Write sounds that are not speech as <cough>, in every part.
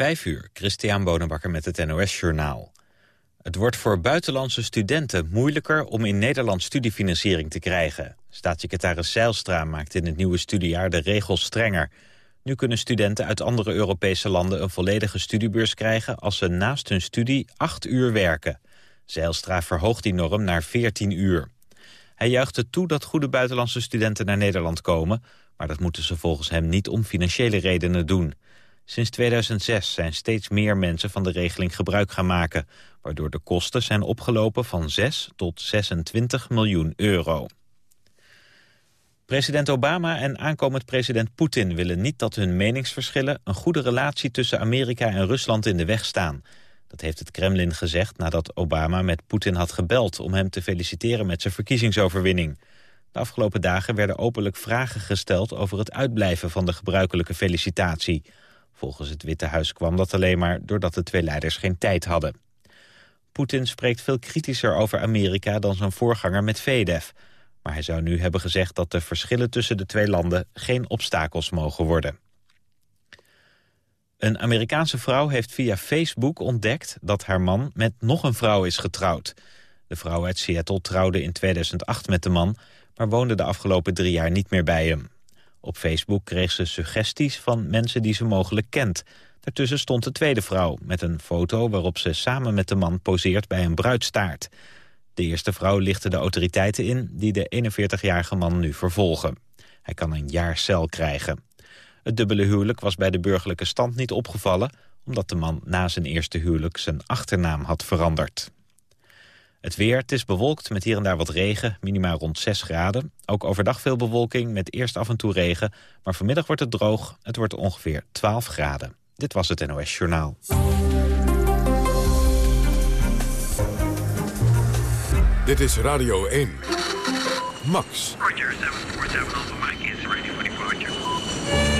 Vijf uur, Christian Bonenbakker met het NOS Journaal. Het wordt voor buitenlandse studenten moeilijker om in Nederland studiefinanciering te krijgen. Staatssecretaris Zeilstra maakt in het nieuwe studiejaar de regels strenger. Nu kunnen studenten uit andere Europese landen een volledige studiebeurs krijgen... als ze naast hun studie acht uur werken. Zeilstra verhoogt die norm naar 14 uur. Hij juicht het toe dat goede buitenlandse studenten naar Nederland komen... maar dat moeten ze volgens hem niet om financiële redenen doen... Sinds 2006 zijn steeds meer mensen van de regeling gebruik gaan maken... waardoor de kosten zijn opgelopen van 6 tot 26 miljoen euro. President Obama en aankomend president Poetin willen niet dat hun meningsverschillen... een goede relatie tussen Amerika en Rusland in de weg staan. Dat heeft het Kremlin gezegd nadat Obama met Poetin had gebeld... om hem te feliciteren met zijn verkiezingsoverwinning. De afgelopen dagen werden openlijk vragen gesteld over het uitblijven van de gebruikelijke felicitatie... Volgens het Witte Huis kwam dat alleen maar doordat de twee leiders geen tijd hadden. Poetin spreekt veel kritischer over Amerika dan zijn voorganger met Vedev. Maar hij zou nu hebben gezegd dat de verschillen tussen de twee landen geen obstakels mogen worden. Een Amerikaanse vrouw heeft via Facebook ontdekt dat haar man met nog een vrouw is getrouwd. De vrouw uit Seattle trouwde in 2008 met de man, maar woonde de afgelopen drie jaar niet meer bij hem. Op Facebook kreeg ze suggesties van mensen die ze mogelijk kent. Daartussen stond de tweede vrouw met een foto waarop ze samen met de man poseert bij een bruidstaart. De eerste vrouw lichtte de autoriteiten in die de 41-jarige man nu vervolgen. Hij kan een jaar cel krijgen. Het dubbele huwelijk was bij de burgerlijke stand niet opgevallen... omdat de man na zijn eerste huwelijk zijn achternaam had veranderd. Het weer, het is bewolkt met hier en daar wat regen, minimaal rond 6 graden. Ook overdag veel bewolking met eerst af en toe regen. Maar vanmiddag wordt het droog, het wordt ongeveer 12 graden. Dit was het NOS Journaal. Dit is Radio 1. Max. Roger, 747 Alpha Mike is ready for departure.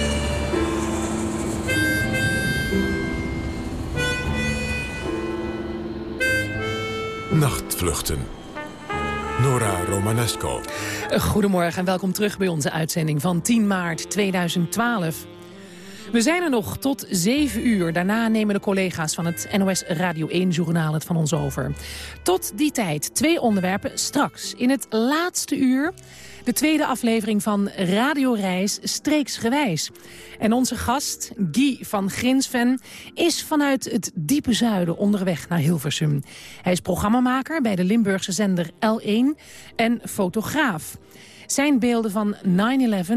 Nachtvluchten. Nora Romanesco. Goedemorgen en welkom terug bij onze uitzending van 10 maart 2012. We zijn er nog tot 7 uur. Daarna nemen de collega's van het NOS Radio 1-journaal het van ons over. Tot die tijd twee onderwerpen straks. In het laatste uur de tweede aflevering van Radio Reis Streeksgewijs. En onze gast, Guy van Grinsven, is vanuit het diepe zuiden onderweg naar Hilversum. Hij is programmamaker bij de Limburgse zender L1 en fotograaf. Zijn beelden van 9-11,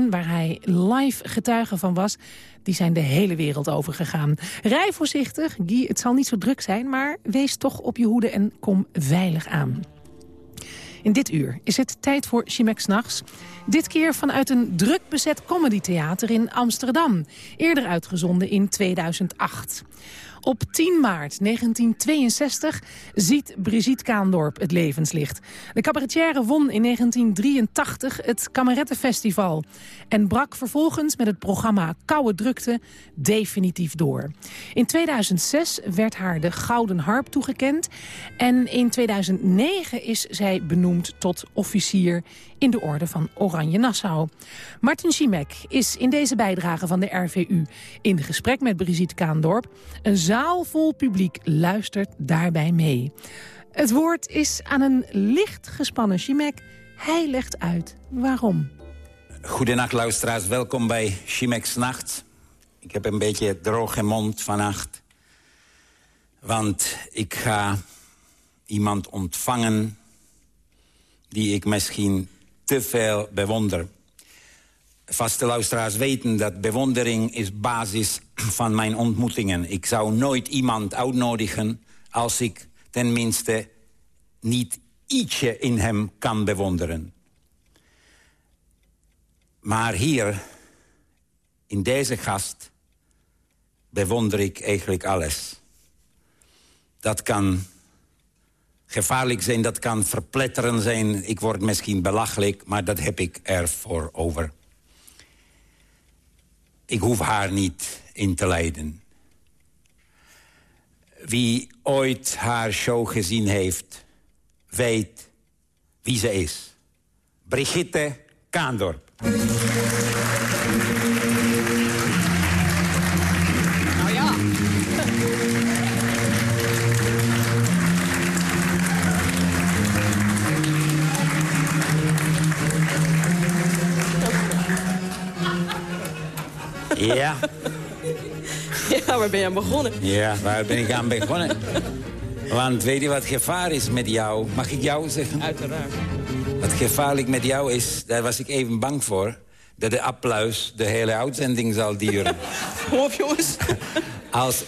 waar hij live getuige van was... die zijn de hele wereld overgegaan. Rij voorzichtig, Guy, het zal niet zo druk zijn... maar wees toch op je hoede en kom veilig aan. In dit uur is het tijd voor Chimex Nachts. Dit keer vanuit een druk bezet comedytheater in Amsterdam. Eerder uitgezonden in 2008. Op 10 maart 1962 ziet Brigitte Kaandorp het levenslicht. De cabaretière won in 1983 het Kamerettenfestival... en brak vervolgens met het programma Koude Drukte definitief door. In 2006 werd haar de Gouden Harp toegekend... en in 2009 is zij benoemd tot officier in de orde van Oranje Nassau. Martin Schimek is in deze bijdrage van de RVU in gesprek met Brigitte Kaandorp. Een zaal vol publiek luistert daarbij mee. Het woord is aan een licht gespannen Schimek. Hij legt uit waarom. Goedenacht luisteraars, welkom bij Chimek's Nacht. Ik heb een beetje droge mond vannacht. Want ik ga iemand ontvangen die ik misschien te veel bewonder. Vaste luisteraars weten dat bewondering is basis van mijn ontmoetingen. Ik zou nooit iemand uitnodigen als ik tenminste niet ietsje in hem kan bewonderen. Maar hier, in deze gast, bewonder ik eigenlijk alles. Dat kan gevaarlijk zijn, dat kan verpletteren zijn. Ik word misschien belachelijk, maar dat heb ik ervoor over. Ik hoef haar niet in te leiden. Wie ooit haar show gezien heeft, weet wie ze is. Brigitte Kaandorp. Ja, <laughs> Ja, waar ben je aan begonnen? ja, waar ben ik aan begonnen? Want weet je wat gevaar is met jou? Mag ik jou zeggen? Uiteraard. Wat gevaarlijk met jou is, daar was ik even bang voor... dat de applaus de hele uitzending zal duren. <laughs> Kom op, jongens. <laughs> Als...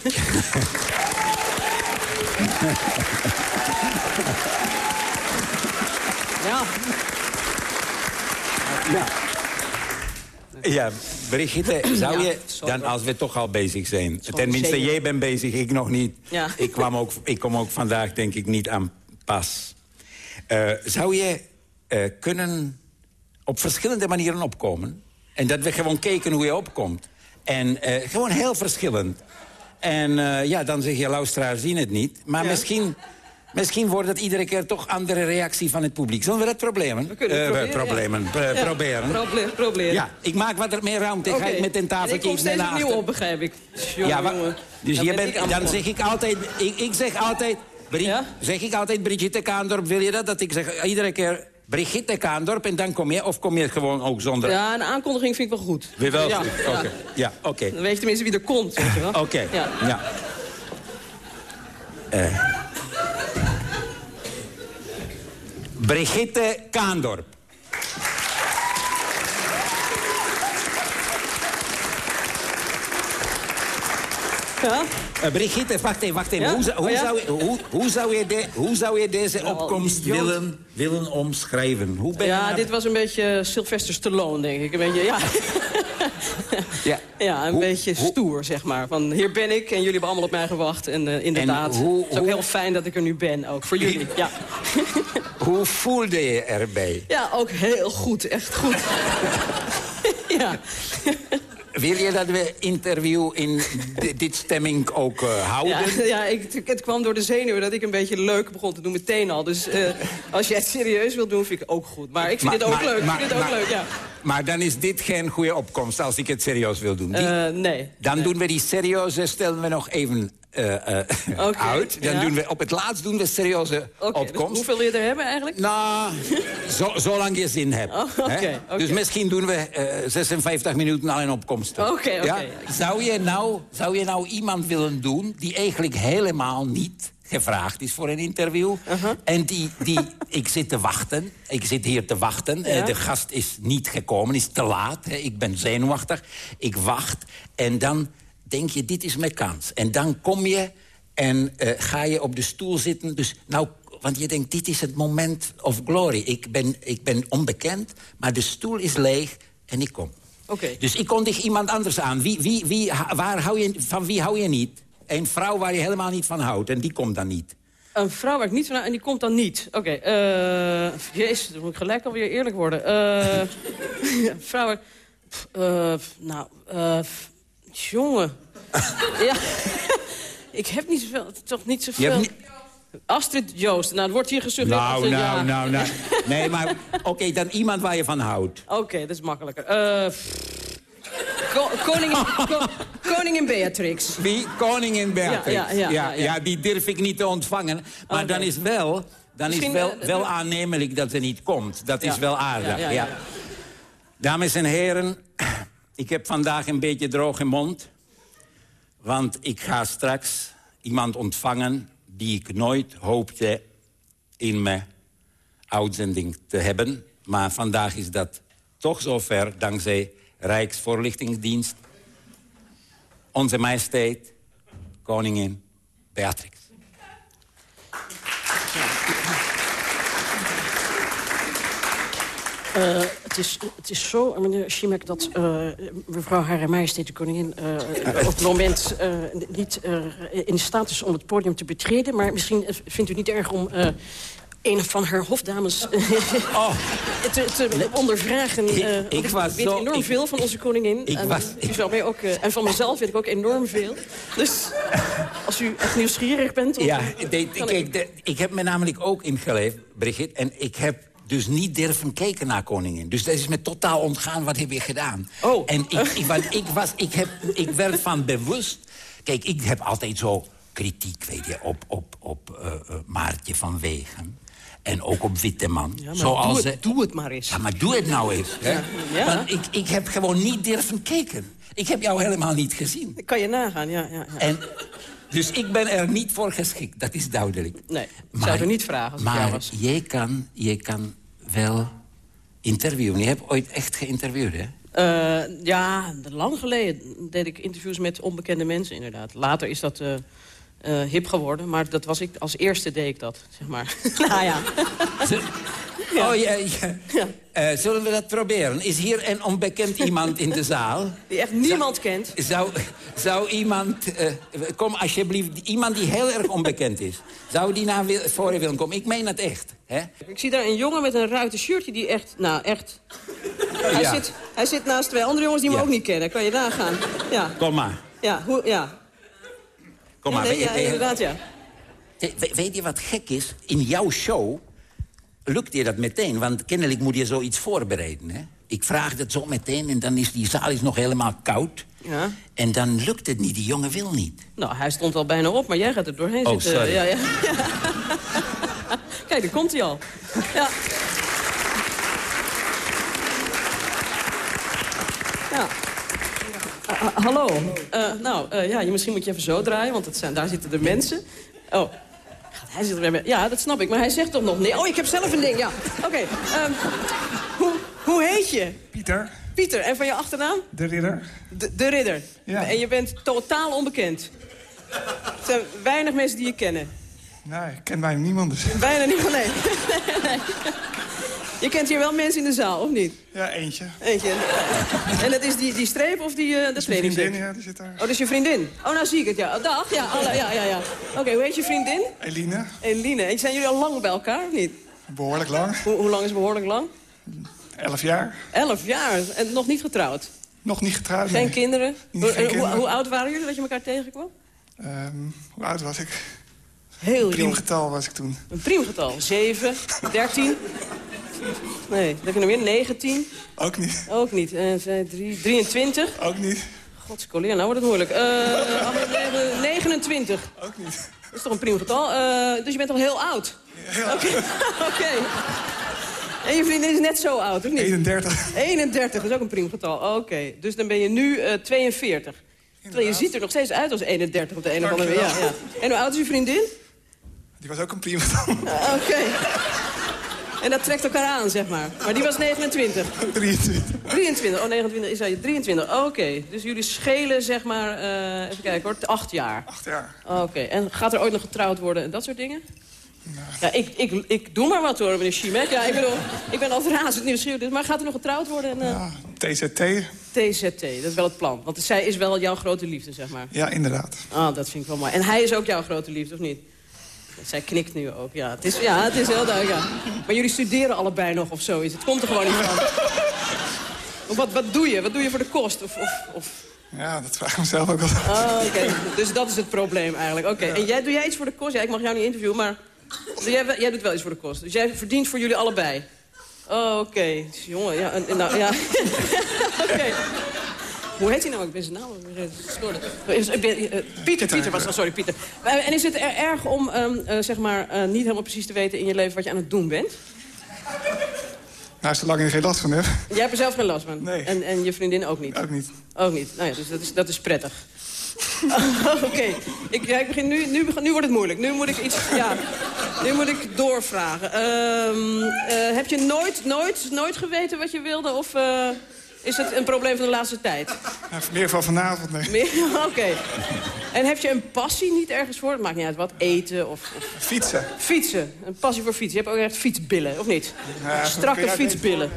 Ja, Ja, Brigitte, zou je dan, als we toch al bezig zijn... Tenminste, jij bent bezig, ik nog niet. Ja. Ik, kwam ook, ik kom ook vandaag, denk ik, niet aan pas. Eh, zou je eh, kunnen op verschillende manieren opkomen? En dat we gewoon kijken hoe je opkomt. En eh, gewoon heel verschillend. En ja, dan zeg je, luisteraars zien het niet. Maar Ja. misschien... Misschien wordt het iedere keer toch andere reactie van het publiek. Zullen we dat problemen? We kunnen het Eh, proberen, problemen. ja. eh, Ja, proberen. proble- proberen. Ja, ik maak wat er meer ruimte. Ik ga ik met een En tafeltje Ik iets naar steeds opnieuw achter. op, begrijp ik. Jongen, Ja, dus Dan je ben bent, dan zeg ik altijd... Ik, ik zeg altijd... Bri- Ja? Zeg ik altijd Brigitte Kaandorp, wil je dat? Dat ik zeg iedere keer Brigitte Kaandorp en dan kom je... Of kom je gewoon ook zonder... Ja, een aankondiging vind ik wel goed. Weer wel ja, goed. Oké. Ja, oké. Dan weet je tenminste wie er komt, weet je wel. Oké, Ja. ja. Eh. Brigitte Kaandorp. Ja? Eh, Brigitte, wacht even, wacht even. Ja? Hoe, zou- hoe, Oh, ja? zou, je- hoe, hoe, zou je de, hoe zou je deze Nou, opkomst willen, willen omschrijven? Hoe ben je Ja, dit was een beetje Sylvester Stallone, denk ik. Een beetje, ja. <laughs> Ja. Ja, een Hoe- beetje hoe- stoer, zeg maar. Van, hier ben ik en jullie hebben allemaal op mij gewacht. En eh, inderdaad, En hoe- het is ook hoe- heel fijn dat ik er nu ben, ook voor jullie. <laughs> Ja, Hoe voelde je erbij? ja ook heel goed, echt goed. <laughs> ja. Wil je dat we interview in <laughs> di- dit stemming ook eh, houden? Ja, ja ik, het kwam door de zenuwen dat ik een beetje leuk begon te doen meteen al. Dus eh, als jij het serieus wilt doen, vind ik het ook goed. Maar ik vind Maar- dit ook maar- leuk. Ik maar- vind dit ook leuk, ja. Maar dan is dit geen goede opkomst als ik het serieus wil doen. Die- Eh, nee. dan doen we die serieuze, stellen we nog even eh, eh, uit. <laughs> Dan ja. doen we, op het laatst doen we serieuze Oké, dus opkomst. hoeveel je er hebben eigenlijk? Nou, zo, zolang je zin hebt. Oh. Dus misschien doen we eh, 56 minuten al in opkomsten. Oké. Ja? Zou, je nou, zou je nou iemand willen doen die eigenlijk helemaal niet gevraagd is voor een interview. Uh-huh. En die, die, <laughs> ik zit te wachten. Ik zit hier te wachten. Ja. de gast is niet gekomen, is te laat. Ik ben zenuwachtig. Ik wacht. En dan denk je, dit is mijn kans. En dan kom je en eh, ga je op de stoel zitten. Dus nou, want je denkt, dit is het moment of glory. Ik ben, ik ben onbekend, maar de stoel is leeg en ik kom. Oké. Dus ik kondig iemand anders aan. Wie, wie, wie, waar hou je, van wie hou je niet? Een vrouw waar je helemaal niet van houdt en die komt dan niet. Een vrouw waar ik niet van en die komt dan niet. Oké, eh jezus, dan moet ik gelijk alweer eerlijk worden. Eh <laughs> een vrouw waar... pff, nou, jongen. <laughs> ja, <laughs> ik heb niet zoveel, toch niet Je zoveel... hebt niet- Astrid Joost, nou, het wordt hier gesuggereerd. Nou, Astrid, ja. nou, nou, nou. <laughs> Nee, maar oké, dan iemand waar je van houdt. Oké, dat is makkelijker. Eh, ko- koningin, ko- koningin Beatrix. Wie? Koningin Beatrix. Ja, ja, ja, ja, ja. die durf ik niet te ontvangen. Maar dan is wel, dan is wel, eh, wel aannemelijk dat ze niet komt. Dat is wel aardig, ja. Dames en heren, ik heb vandaag een beetje droge mond. Want ik ga straks iemand ontvangen die ik nooit hoopte in mijn uitzending te hebben. Maar vandaag is dat toch zover, dankzij Rijksvoorlichtingsdienst. Onze majesteit, koningin Beatrix. Eh, het, is, het is zo, meneer Schimek, dat eh, mevrouw Hare Majesteit de Koningin... eh, op het moment niet in staat is om het podium te betreden. Maar misschien vindt u het niet erg om... een van haar hofdames eh, te, te ondervragen. Ik- weet zo- enorm ik- veel van onze koningin. Ik en, was- u zal mij ook, en van mezelf weet ik ook enorm veel. Dus als u echt nieuwsgierig bent... Ja, de- kijk, de- ik heb me namelijk ook ingeleefd, Brigitte... en ik heb dus niet durven kijken naar koningin. Dus dat is me totaal ontgaan, wat heb je gedaan? Oh. En ik, ik, want ik, was, ik, heb, ik werd van bewust... Kijk, ik heb altijd zo kritiek, weet je, op, op, op eh, eh, Maartje van Wegen... En ook op Witteman. Ja, Zoals doe, het, doe het maar eens. Ja, maar doe het nou eens. Hè? Ja. Want ik, ik heb gewoon niet durven kijken. Ik heb jou helemaal niet gezien. Dat kan je nagaan, ja. ja, ja. En, dus ik ben er niet voor geschikt, dat is duidelijk. Nee, ik zou er niet vragen als maar was. jij kan, jij kan wel interviewen. Je hebt ooit echt geïnterviewd, hè? Eh, ja, lang geleden deed ik interviews met onbekende mensen inderdaad. Later is dat eh, eh, hip geworden, maar dat was ik, als eerste deed ik dat, zeg maar. nou <laughs> ja. <laughs> Ja. Oh, ja, ja. Eh, zullen we dat proberen? Is hier een onbekend iemand in de zaal? Die echt niemand kent. Zou, zou iemand... eh, kom alsjeblieft, iemand die heel erg onbekend is. Zou die naar wil- voren willen komen? Ik meen het echt. Hè? Ik zie daar een jongen met een ruiten shirtje die echt, nou echt... Hij, zit, hij zit naast twee andere jongens die me ook niet kennen. Kan je nagaan. Ja, Kom maar. ja, hoe, ja. Kom maar. Nee, We- ja, we- inderdaad, ja. we- we- weet je wat gek is? In jouw show lukt je dat meteen. Want kennelijk moet je zoiets voorbereiden. Hè? Ik vraag dat zo meteen en dan is die zaal is nog helemaal koud. Ja. En dan lukt het niet. Die jongen wil niet. Nou, hij stond al bijna op, maar jij gaat er doorheen Oh, zitten. sorry. Ja, ja. <laughs> Kijk, daar komt hij al. Ja. Ah, hallo. Eh, nou, eh, ja, je, misschien moet je even zo draaien, want het zijn, daar zitten de mensen. Oh. Hij zit er weer met- Ja, dat snap ik, maar hij zegt toch nog nee. Oh, ik heb zelf een ding, ja. Oké, ehm, hoe, hoe heet je? Pieter, Pieter, en van je achternaam? de ridder. De, de ridder. Ja. En je bent totaal onbekend. Er zijn weinig mensen die je kennen. Nou, ik ken bijna niemand dus. Bijna niemand, nee. <laughs> nee. Je kent hier wel mensen in de zaal, of niet? Ja, eentje. Eentje. En dat is die, die streep of die, eh de Mijn trainingsdek? vriendin, ja, die zit daar. Oh, dat is je vriendin? Oh, nou zie ik het, ja. Dag, ja, alle, ja, ja, ja. Oké, hoe heet je vriendin? Eline, Eline. En zijn jullie al lang bij elkaar, of niet? behoorlijk lang. Hoe, hoe lang is behoorlijk lang? Elf jaar. Elf jaar. En nog niet getrouwd? Nog niet getrouwd. Geen nee. kinderen? Geen en hoe, kinderen. hoe oud waren jullie dat je elkaar tegenkwam? Ehm, hoe oud was ik? Heel jong. Priemgetal was ik toen. Een priemgetal. 7, 13. Nee, dat je nog meer. 19. Ook niet. Ook niet. En 3, 23. Ook niet. Godscoleer, nou wordt het moeilijk. Eh 29. Ook niet. Dat is toch een priemgetal? Eh dus je bent al heel oud? Heel Oké. <laughs> Oké. En je vriendin is net zo oud, of niet? 31. 31, dat is ook een priemgetal. Oké, dus dan ben je nu eh 42. Terwijl je ziet er nog steeds uit als 31 op de een of andere manier. Ja, ja. En hoe oud is je vriendin? Die was ook een priemgetal. Ah, Oké. En dat trekt elkaar aan, zeg maar. Maar die was 29. 23. 23. Oh, 29 is hij 23. Oké. Dus jullie schelen, zeg maar, eh, even kijken hoor, acht jaar. Acht jaar. Oké. En gaat er ooit nog getrouwd worden en dat soort dingen? Ja, ik, ik, ik doe maar wat hoor, meneer Schimek. Ja, ik bedoel, ik ben altijd razend nieuwsgierig. Maar gaat er nog getrouwd worden? En, eh, Ja, TZT. TZT, dat is wel het plan. Want zij is wel jouw grote liefde, zeg maar. Ja, inderdaad. Ah, dat vind ik wel mooi. En hij is ook jouw grote liefde, of niet? Zij knikt nu ook, ja. Het is, ja, het is heel duidelijk, ja. Maar jullie studeren allebei nog of zoiets. Het komt er gewoon niet van. Wat, wat doe je? Wat doe je voor de kost? Of, of, of... Ja, dat vraag ik mezelf ook wel. Ah, oké. Dus dat is het probleem eigenlijk. Oké. En jij, doe jij iets voor de kost? Ja, ik mag jou niet interviewen, maar... Doe Jij, jij doet wel iets voor de kost. Dus jij verdient voor jullie allebei. Oh, oké. Dus, Jongen, ja. en nou, ja. <laughs> oké. Hoe heet hij nou? Ik ben zijn naam. Is- ben- eh, Pieter, Pieter was dat, sorry, Pieter. Eh, En is het er erg om, ehm, eh, zeg maar, eh, niet helemaal precies te weten in je leven wat je aan het doen bent? Nou, zolang je er geen last van hebt. Jij hebt er zelf geen last van? Nee. En, en je vriendin ook niet? Ook niet. Ook niet. Nou ja, dus dat is, dat is prettig. <laughs> Oké, ik, ja, ik begin nu, nu, nu wordt het moeilijk. Nu moet ik iets, ja, nu moet ik doorvragen. Ehm, eh, heb je nooit, nooit, nooit geweten wat je wilde? Of eh, is het een probleem van de laatste tijd? Nou, meer van vanavond, nee. <laughs> Oké. En heb je een passie niet ergens voor? Het maakt niet uit wat. Eten of, of Fietsen. fietsen. Een passie voor fietsen. Je hebt ook echt fietsbillen, of niet? Ja, Strakke fietsbillen.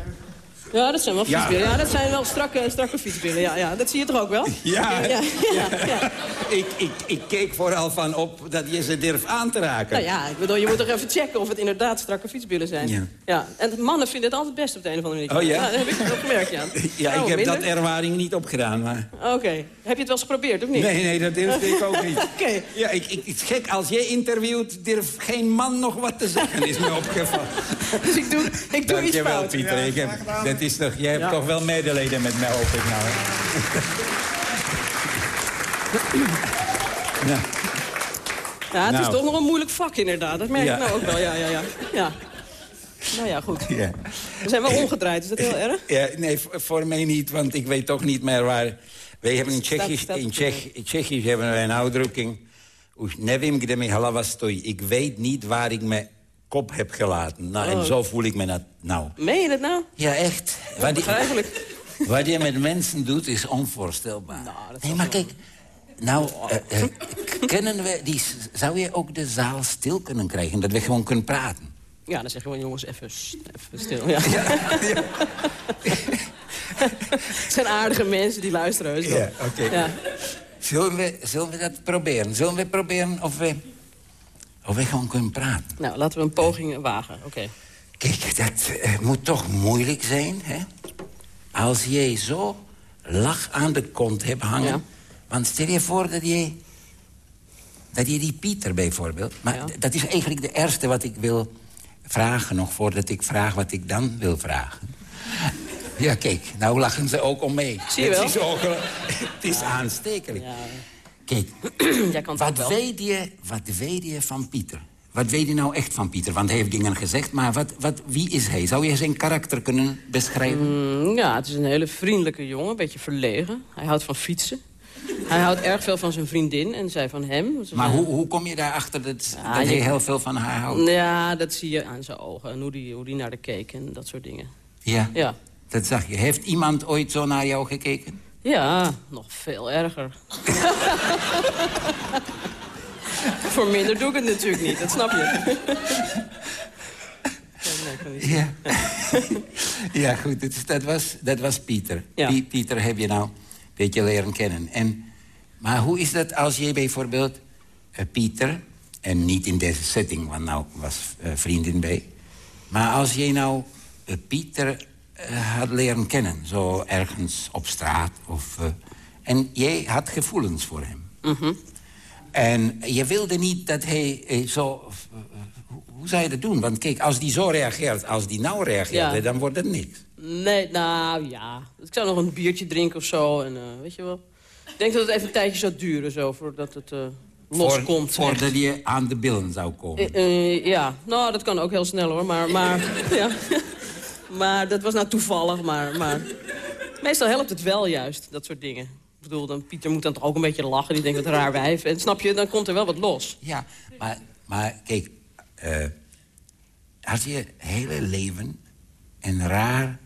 Ja, dat zijn wel fietsbillen. Ja, dat zijn wel strakke, strakke fietsbillen. Ja, ja, dat zie je toch ook wel? Ja. Ja, ja, ja. <laughs> Ik, ik, ik keek vooral van op dat je ze durft aan te raken. Nou ja, ik bedoel, je moet toch even checken of het inderdaad strakke fietsbillen zijn. Ja. ja. En mannen vinden het altijd best op de een of andere manier. Oh ja? dat heb ik ook gemerkt, ja. <laughs> Ja, Nou, ik heb minder? dat ervaring niet opgedaan, maar... Oké. Heb je het wel eens geprobeerd, of niet? Nee, nee, dat durfde ik ook niet. <laughs> Oké. Ja, ik, ik, het is gek, als jij interviewt, durft geen man nog wat te zeggen, is me opgevallen. Dus ik doe, ik doe iets Dankjewel, fout. Pieter. Ja, ik heb, is toch, jij hebt Ja. toch wel medelijden met mij, hoop ik nou. Hè? ja. Ja, het is Nou. toch nog een moeilijk vak, inderdaad. Dat merk Ja. ik nou ook wel, ja, ja, ja. ja. Nou ja, goed. Ja. We zijn wel omgedraaid, is dat heel erg? Ja, nee, voor, mij niet, want ik weet toch niet meer waar, Wij hebben in Tsjechisch, in Tsjech, Tsjechisch hebben wij een uitdrukking... Ik weet niet waar ik mijn kop heb gelaten. Nou, Oh. en zo voel ik me dat nou. Meen je dat nou? Ja, echt. Wat, die- <laughs> wat je met mensen doet, is onvoorstelbaar. Nou, dat nee, maar wel- kijk... Nou, eh, eh, kunnen we die, zou je ook de zaal stil kunnen krijgen? Dat we gewoon kunnen praten? Ja, dan zeg je gewoon, jongens, even, stil. Ja. <laughs> Het <laughs> zijn aardige mensen die luisteren. heus. Ja, oké. Ja. Zullen we, zullen we dat proberen? Zullen we proberen of we, of we gewoon kunnen praten? Nou, laten we een poging wagen. Oké. Kijk, dat eh, moet toch moeilijk zijn, hè? Als jij zo lach aan de kont hebt hangen... Ja. Want stel je voor dat je... Dat je die Pieter bijvoorbeeld... Maar Ja. dat is eigenlijk de eerste wat ik wil vragen... nog voordat ik vraag wat ik dan wil vragen. Ja, kijk, nou lachen ze ook om mee. Zie je Het wel? is, ook, het is aanstekelijk. Ja. Kijk, <clears throat> Jij kan het ook wat wel. weet, je, wat weet je van Pieter? Wat weet je nou echt van Pieter? Want hij heeft dingen gezegd, maar wat, wat, wie is hij? Zou je zijn karakter kunnen beschrijven? Mm, Ja, het is een hele vriendelijke jongen, een beetje verlegen. Hij houdt van fietsen. Hij houdt erg veel van zijn vriendin en zij van hem. Ze Maar zijn- hoe, hoe kom je daarachter dat, Ja, dat hij heel veel van haar houdt? Ja, dat zie je aan zijn ogen en hoe die, hoe die naar de keek en dat soort dingen. Ja, Ja. dat zag je. Heeft iemand ooit zo naar jou gekeken? Ja, nog veel erger. <laughs> Voor minder doe ik het natuurlijk niet, dat snap je. Ja. <laughs> ja, goed. Dat, was, dat was Pieter. Ja. Pie- Pieter heb je nou een beetje leren kennen. En, maar hoe is dat als je bijvoorbeeld eh, Pieter... en niet in deze setting, want nou was eh, vriendin bij... maar als je nou eh, Pieter had leren kennen... zo ergens op straat of... eh, en jij had gevoelens voor hem. En je wilde niet dat hij eh, zo... eh, hoe- zou je dat doen? Want kijk, als die zo reageert, als die nou reageerde... Ja. dan wordt het niks. Nee, nou ja. Ik zou nog een biertje drinken of zo. En, eh, weet je wel. Ik denk dat het even een tijdje zou duren zo, voordat het eh, loskomt. Voor-. Voordat je aan de billen zou komen. Eh, eh, ja, nou, dat kan ook heel snel hoor. Maar, maar, <laughs> ja. Maar dat was nou toevallig. Maar, maar meestal helpt het wel juist, dat soort dingen. Ik bedoel, dan, Pieter moet dan toch ook een beetje lachen. Die denkt, wat raar wijf. En snap je, dan komt er wel wat los. Ja, maar, maar kijk... eh, als je hele leven een raar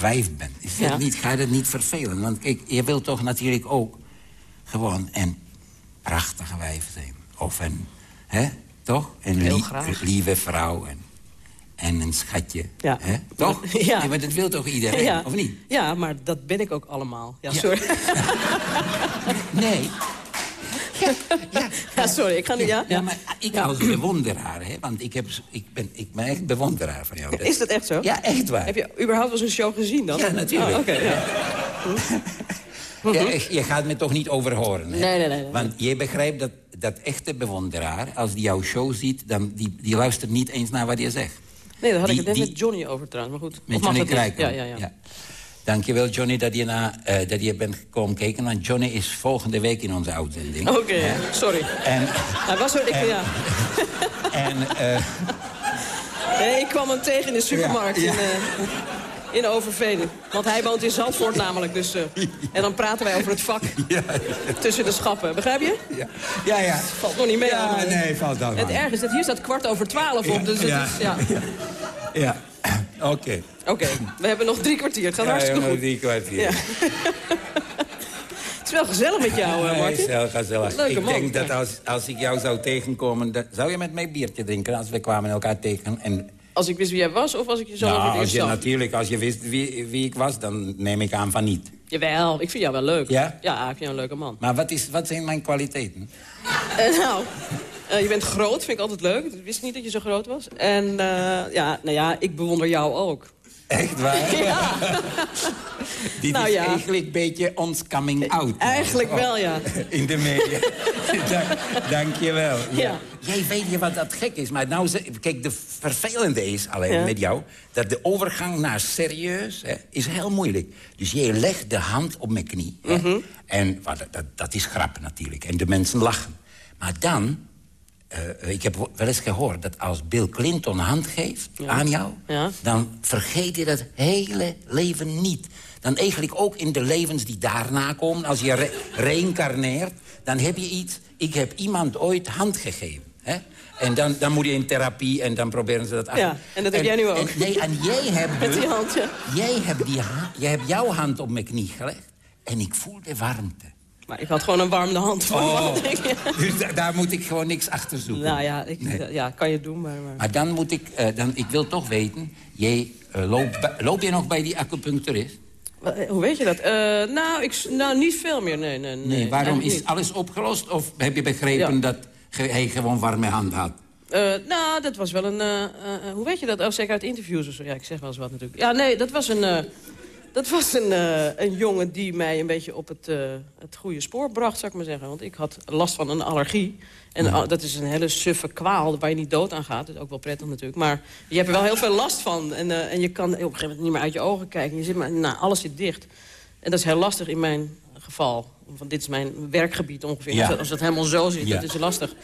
wijf bent... Is dat Ja. niet, ga je dat niet vervelen? Want kijk, je wilt toch natuurlijk ook gewoon een prachtige wijf zijn. Of een, hè, toch? Een lieve vrouw en, en een schatje. Ja. Hè? Toch? <laughs> Ja. Nee, maar dat wil toch iedereen, Ja. of niet? Ja, maar dat ben ik ook allemaal. Ja, sorry. <laughs> Nee. Ja, sorry, ik ga nu... Ja? Ja, maar ik als bewonderaar, hè, want ik, heb, ik, ben, ik ben echt bewonderaar van jou. Is dat echt zo? Ja, echt waar. Heb je überhaupt wel eens een show gezien dan? Ja, natuurlijk. Oh, oké, je, je gaat me toch niet overhoren, hè? Nee, nee, nee, nee. Want je begrijpt dat, dat echte bewonderaar, als die jouw show ziet... dan die, die luistert niet eens naar wat je zegt. Nee, daar had Die- ik het net die- met Johnny over trouwens, maar goed. Met Johnny? Krijkamp. Ja, ja, ja. Dankjewel, Johnny, dat je, na, eh, dat je bent komen kijken. Want Johnny is volgende week in onze uitzending. Oké, sorry. En, Hij was er, ik, ja. en eh, <laughs> Nee, ik kwam hem tegen in de supermarkt Ja, ja. in, eh, in Overveen. Want hij woont in Zandvoort namelijk. Dus, eh, en dan praten wij over het vak <laughs> tussen de schappen. Begrijp je? ja, ja, ja. Valt nog niet mee Ja, aan. nee, valt ook Het aan. erg is dat hier staat kwart over twaalf op. Dus het Ja. is, ja. <laughs> Ja, <clears throat> oké. Oké, we hebben nog drie kwartier. Het gaat Ja, hartstikke goed. die kwartier. Ja. <laughs> Het is wel gezellig met jou, eh, Nee, Martin. is heel gezellig. Leuke ik man, denk dat ja. als, als ik jou zou tegenkomen... Dat, zou je met mij biertje drinken als we kwamen elkaar tegen? En, Als ik wist wie jij was of als ik je zo nou, als je natuurlijk, als je wist wie, wie ik was, dan neem ik aan van niet. Jawel, ik vind jou wel leuk. Ja? Ja, ik vind jou een leuke man. Maar wat, is, wat zijn mijn kwaliteiten? Eh, nou, eh, je bent groot, vind ik altijd leuk. Ik wist niet dat je zo groot was. En eh, ja, nou ja, ik bewonder jou ook. Echt waar? Ja, <laughs> Dit Nou is ja. eigenlijk een beetje ons coming out. eigenlijk wel, ja. In de media. <laughs> Dank, dank je wel. Ja. Jij weet je wat dat gek is. Maar nou, kijk, de vervelende is alleen Ja. met jou... dat de overgang naar serieus hè, is heel moeilijk. Dus jij legt de hand op mijn knie. Hè, Mhm. En wat, dat, dat is grappen natuurlijk. En de mensen lachen. Maar dan eh, ik heb wel eens gehoord dat als Bill Clinton een hand geeft aan jou... Ja. dan vergeet je dat hele leven niet. Dan eigenlijk ook in de levens die daarna komen... als je re reïncarneert, dan heb je iets... Ik heb iemand ooit hand gegeven. Hè? En dan, dan moet je in therapie en dan proberen ze dat af. Ja, en dat heb jij nu ook. En, nee, en jij <laughs> hebt Met die dus- hand, ja. Jij hebt, die jij hebt jouw hand op mijn knie gelegd. En ik voel de warmte. Maar ik had gewoon een warme hand van. Oh. ik-. <laughs> Dus da- daar moet ik gewoon niks achter zoeken. Nou ja, ik, Nee. ja, kan je doen, maar... maar... Maar dan moet ik... eh, dan, ik wil toch weten... Jij, eh, loop, loop je nog bij die acupuncturist? Eh, Hoe weet je dat? Nou, ik, nou, niet veel meer, nee. nee, nee Nee, waarom is niet. alles opgelost? Of heb je begrepen Ja. dat hij gewoon warme hand had? Nou, dat was wel een... hoe weet je dat? Oh, zeker uit interviews of zo. Ja, ik zeg wel eens wat natuurlijk. Ja, nee, dat was een... dat was een, eh, een jongen die mij een beetje op het, eh, het goede spoor bracht, zou ik maar zeggen. Want ik had last van een allergie. En dat is een hele suffe kwaal waar je niet dood aan gaat. Dat is ook wel prettig natuurlijk. Maar je hebt er wel heel veel last van. En, eh, en je kan op een gegeven moment niet meer uit je ogen kijken. Je zit maar, nou, alles zit dicht. En dat is heel lastig in mijn geval. Want dit is mijn werkgebied ongeveer. Ja. Als, als dat helemaal zo zit, Ja. dat is lastig.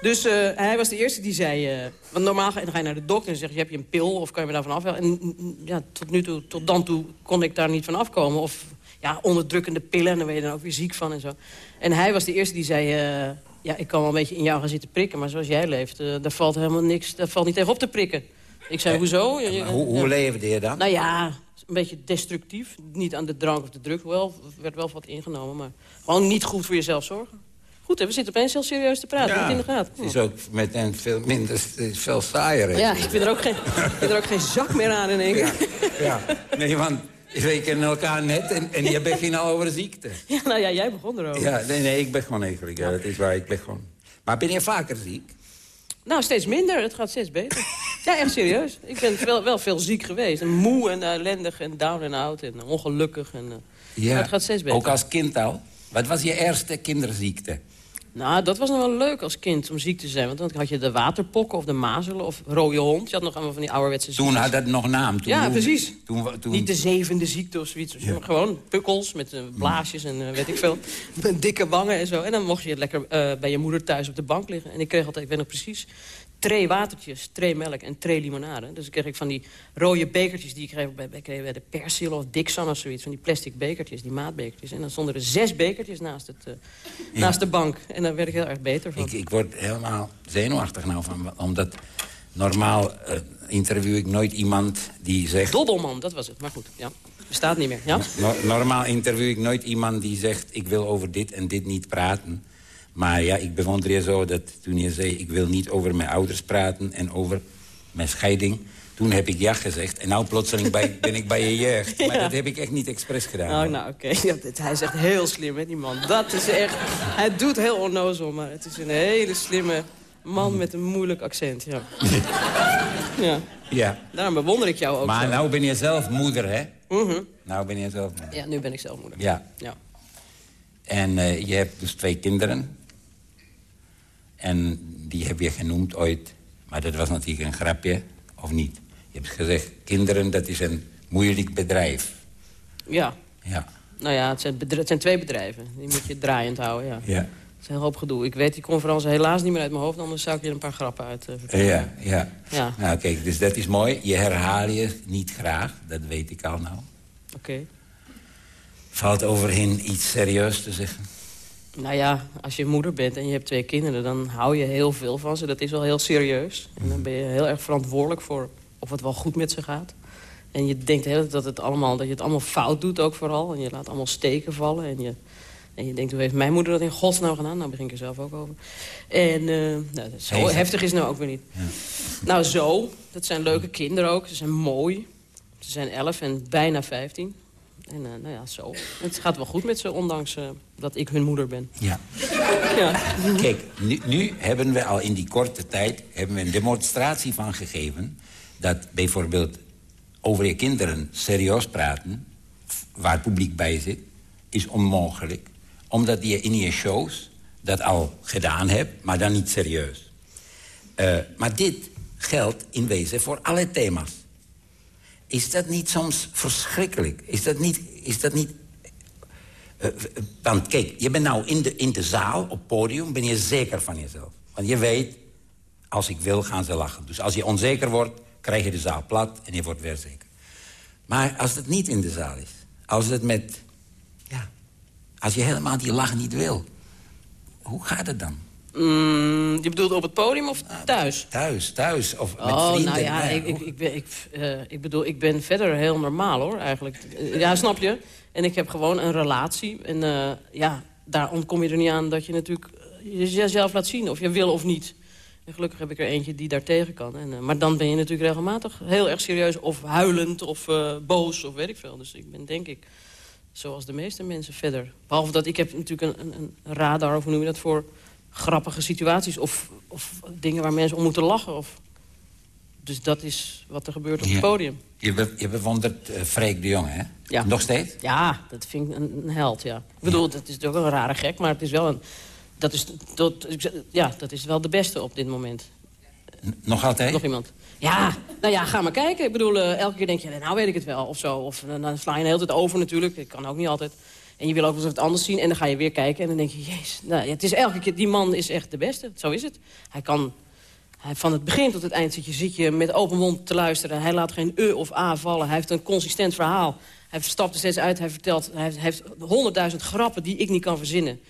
Dus eh, hij was de eerste die zei... eh, want normaal ga, dan ga je naar de dokter en zeg je... heb je een pil of kan je me daarvan afhelpen? En mm, ja, tot nu toe, tot dan toe kon ik daar niet van afkomen. Of ja, onderdrukkende pillen en dan ben je dan ook weer ziek van en zo. En hij was de eerste die zei... eh, ja, ik kan wel een beetje in jou gaan zitten prikken... maar zoals jij leeft, daar valt helemaal niks... daar valt niet tegen op te prikken. Ik zei, hoezo? Hoe, hoe leefde je dan? Nou ja, een beetje destructief. Niet aan de drank of de druk. Wel, er werd wel wat ingenomen, maar gewoon niet goed voor jezelf zorgen. Goed, hè, we zitten opeens heel serieus te praten. Ja. Niet in de gaten. Het is ook meteen veel minder, veel saaier. Ja, ik vind er ook geen, ik vind er ook geen zak meer aan in één keer. Ja. Nee, want we kennen elkaar net en, en je begint al over ziekte. Ja, nou ja, jij begon erover. Ja, nee, nee, ik ben gewoon eigenlijk. Ja, dat is waar, ik ben gewoon... Maar ben je vaker ziek? Nou, steeds minder. Het gaat steeds beter. Ja, echt serieus. Ik ben wel, wel veel ziek geweest. En moe en ellendig en down en out en ongelukkig. En, eh, maar het gaat steeds beter. Ook als kind al? Wat was je eerste kinderziekte? Nou, dat was nog wel leuk als kind om ziek te zijn. Want dan had je de waterpokken of de mazelen of rode hond. Je had nog allemaal van die ouderwetse ziektes. Toen had dat nog naam. Toen Ja, precies. Toen, Niet de zevende ziekte of zoiets. Gewoon pukkels met eh, blaasjes en eh, weet ik veel. Met <laughs> dikke wangen en zo. En dan mocht je lekker eh, bij je moeder thuis op de bank liggen. En ik kreeg altijd, ik weet nog precies... Twee watertjes, twee melk en twee limonade. Dus dan kreeg ik van die rode bekertjes die ik kreeg bij, bij, de Persil of Dixon of zoiets. Van die plastic bekertjes, die maatbekertjes. En dan stonden er zes bekertjes naast, het, eh, naast de bank. En daar werd ik heel erg beter van. ik, ik word helemaal zenuwachtig nou van. Omdat normaal eh, interview ik nooit iemand die zegt... Dobbelman, dat was het. Maar goed, ja. Bestaat niet meer, ja? No- normaal interview ik nooit iemand die zegt... ik wil over dit en dit niet praten. Maar ja, ik bewonder je zo dat toen je zei... ik wil niet over mijn ouders praten en over mijn scheiding... toen heb ik ja gezegd. En nou plotseling bij, <laughs> ben ik bij je jeugd. Maar Ja. dat heb ik echt niet expres gedaan. Oh, nou, oké. Ja, hij is echt heel slim, hè, die man. Dat is echt... Hij doet heel onnozel, maar het is een hele slimme man met een moeilijk accent, ja. <laughs> ja. Ja. Daarom bewonder ik jou ook Maar zo. nou ben je zelf moeder, hè? Mhm. Nou ben je zelf moeder. Ja, nu ben ik zelf moeder. Ja. Ja. En eh, je hebt dus twee kinderen. En die heb je genoemd ooit. Maar dat was natuurlijk een grapje, of niet? Je hebt gezegd, kinderen, dat is een moeilijk bedrijf. ja. Ja. Nou ja, het zijn, bedri- het zijn twee bedrijven. Die moet je <laughs> draaiend houden, ja. Ja. Het is een hoop gedoe. Ik weet die conferentie helaas niet meer uit mijn hoofd... anders zou ik je een paar grappen uit eh, vertellen. Ja, ja. Ja. Nou, kijk, dus dat is mooi. Je herhaal je niet graag, dat weet ik al nou. Oké. Valt overheen iets serieus te zeggen? Nou ja, als je moeder bent en je hebt twee kinderen... dan hou je heel veel van ze. Dat is wel heel serieus. En dan ben je heel erg verantwoordelijk voor of het wel goed met ze gaat. En je denkt de hele tijd dat, het allemaal, dat je het allemaal fout doet ook vooral. En je laat allemaal steken vallen. En je, en je denkt, hoe heeft mijn moeder dat in godsnaam gedaan? Nou begin ik er zelf ook over. En eh, nou, zo Even. heftig is het nou ook weer niet. Nou zo, dat zijn leuke kinderen ook. Ze zijn mooi. Ze zijn elf en bijna vijftien. En eh, nou ja, zo. Het gaat wel goed met ze, ondanks eh, dat ik hun moeder ben. Ja. Ja. Kijk, nu, nu hebben we al in die korte tijd hebben we een demonstratie van gegeven... dat bijvoorbeeld over je kinderen serieus praten... waar publiek bij zit, is onmogelijk. Omdat je in je shows dat al gedaan hebt, maar dan niet serieus. Eh, maar dit geldt in wezen voor alle thema's. Is dat niet soms verschrikkelijk? Is dat niet... Is dat niet eh, want kijk, je bent nou in de, in de zaal, op podium, ben je zeker van jezelf. Want je weet, Als ik wil, gaan ze lachen. Dus als je onzeker wordt, krijg je de zaal plat en je wordt weer zeker. Maar als het niet in de zaal is, als het met... Ja, als je helemaal die lach niet wil, hoe gaat het dan? Mm, je bedoelt op het podium of thuis? Thuis, thuis. Of met Oh, vrienden. nou ja, ik, ik, ik, ben, ik, eh, ik bedoel, ik ben verder heel normaal, hoor, eigenlijk. Ja, snap je? En ik heb gewoon een relatie. En eh, ja, daar ontkom je er niet aan dat je natuurlijk eh, jezelf laat zien. Of je wil of niet. En gelukkig heb ik er eentje die daar tegen kan. En, maar dan ben je natuurlijk regelmatig heel erg serieus. Of huilend, of boos, of weet ik veel. Dus ik ben denk ik zoals de meeste mensen verder. Behalve dat ik heb natuurlijk een, een, een radar, of hoe noem je dat, voor grappige situaties. Of, of dingen waar mensen om moeten lachen. Of... Dus dat is wat er gebeurt op Ja. het podium. Je, be- je bewondert eh, Freek de Jong, hè? Ja. Nog steeds? Ja, dat vind ik een, een held, ja. Ik bedoel, dat is wel een rare gek, maar het is wel een... Dat is, dat, ik ja, dat is wel de beste op dit moment. N- Nog altijd? Nog iemand? Ja, nou ja, ga maar kijken. Ik bedoel, eh, elke keer denk je, nou weet ik het wel, of zo. Of eh, dan sla je de hele tijd over natuurlijk. Dat kan ook niet altijd. En je wil ook wel eens wat anders zien. En dan ga je weer kijken en dan denk je, jezus. Nou, ja, het is elke keer, die man is echt de beste. Zo is het. Hij kan, hij, van het begin tot het eind zit je, zit je met open mond te luisteren. Hij laat geen e of a vallen. Hij heeft een consistent verhaal. Hij stapt er steeds uit. Hij vertelt, hij heeft- honderdduizend grappen die ik niet kan verzinnen.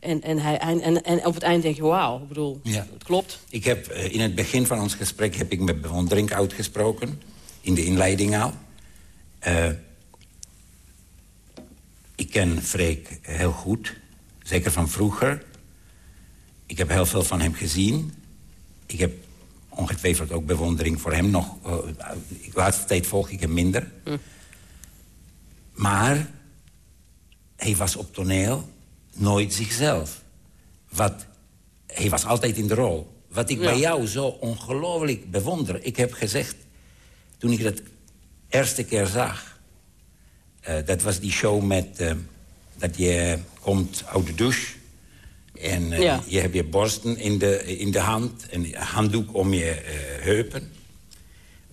En, en, hij, en, en, op het eind denk je, wauw, ik bedoel, Ja. het klopt. Ik heb eh, in het begin van ons gesprek heb ik mijn bewondering uitgesproken. In de inleiding al. Eh, ik ken Freek heel goed. Zeker van vroeger. Ik heb heel veel van hem gezien. Ik heb ongetwijfeld ook bewondering voor hem nog. eh, de laatste tijd volg ik hem minder. Maar hij was op toneel nooit zichzelf. Wat, hij was altijd in de rol. Wat ik Ja. bij jou zo ongelooflijk bewonder... ik heb gezegd, toen ik dat eerste keer zag... eh, dat was die show met... eh, dat je komt uit de douche... en eh, Ja. je hebt je borsten in de, in de hand... en een handdoek om je heupen.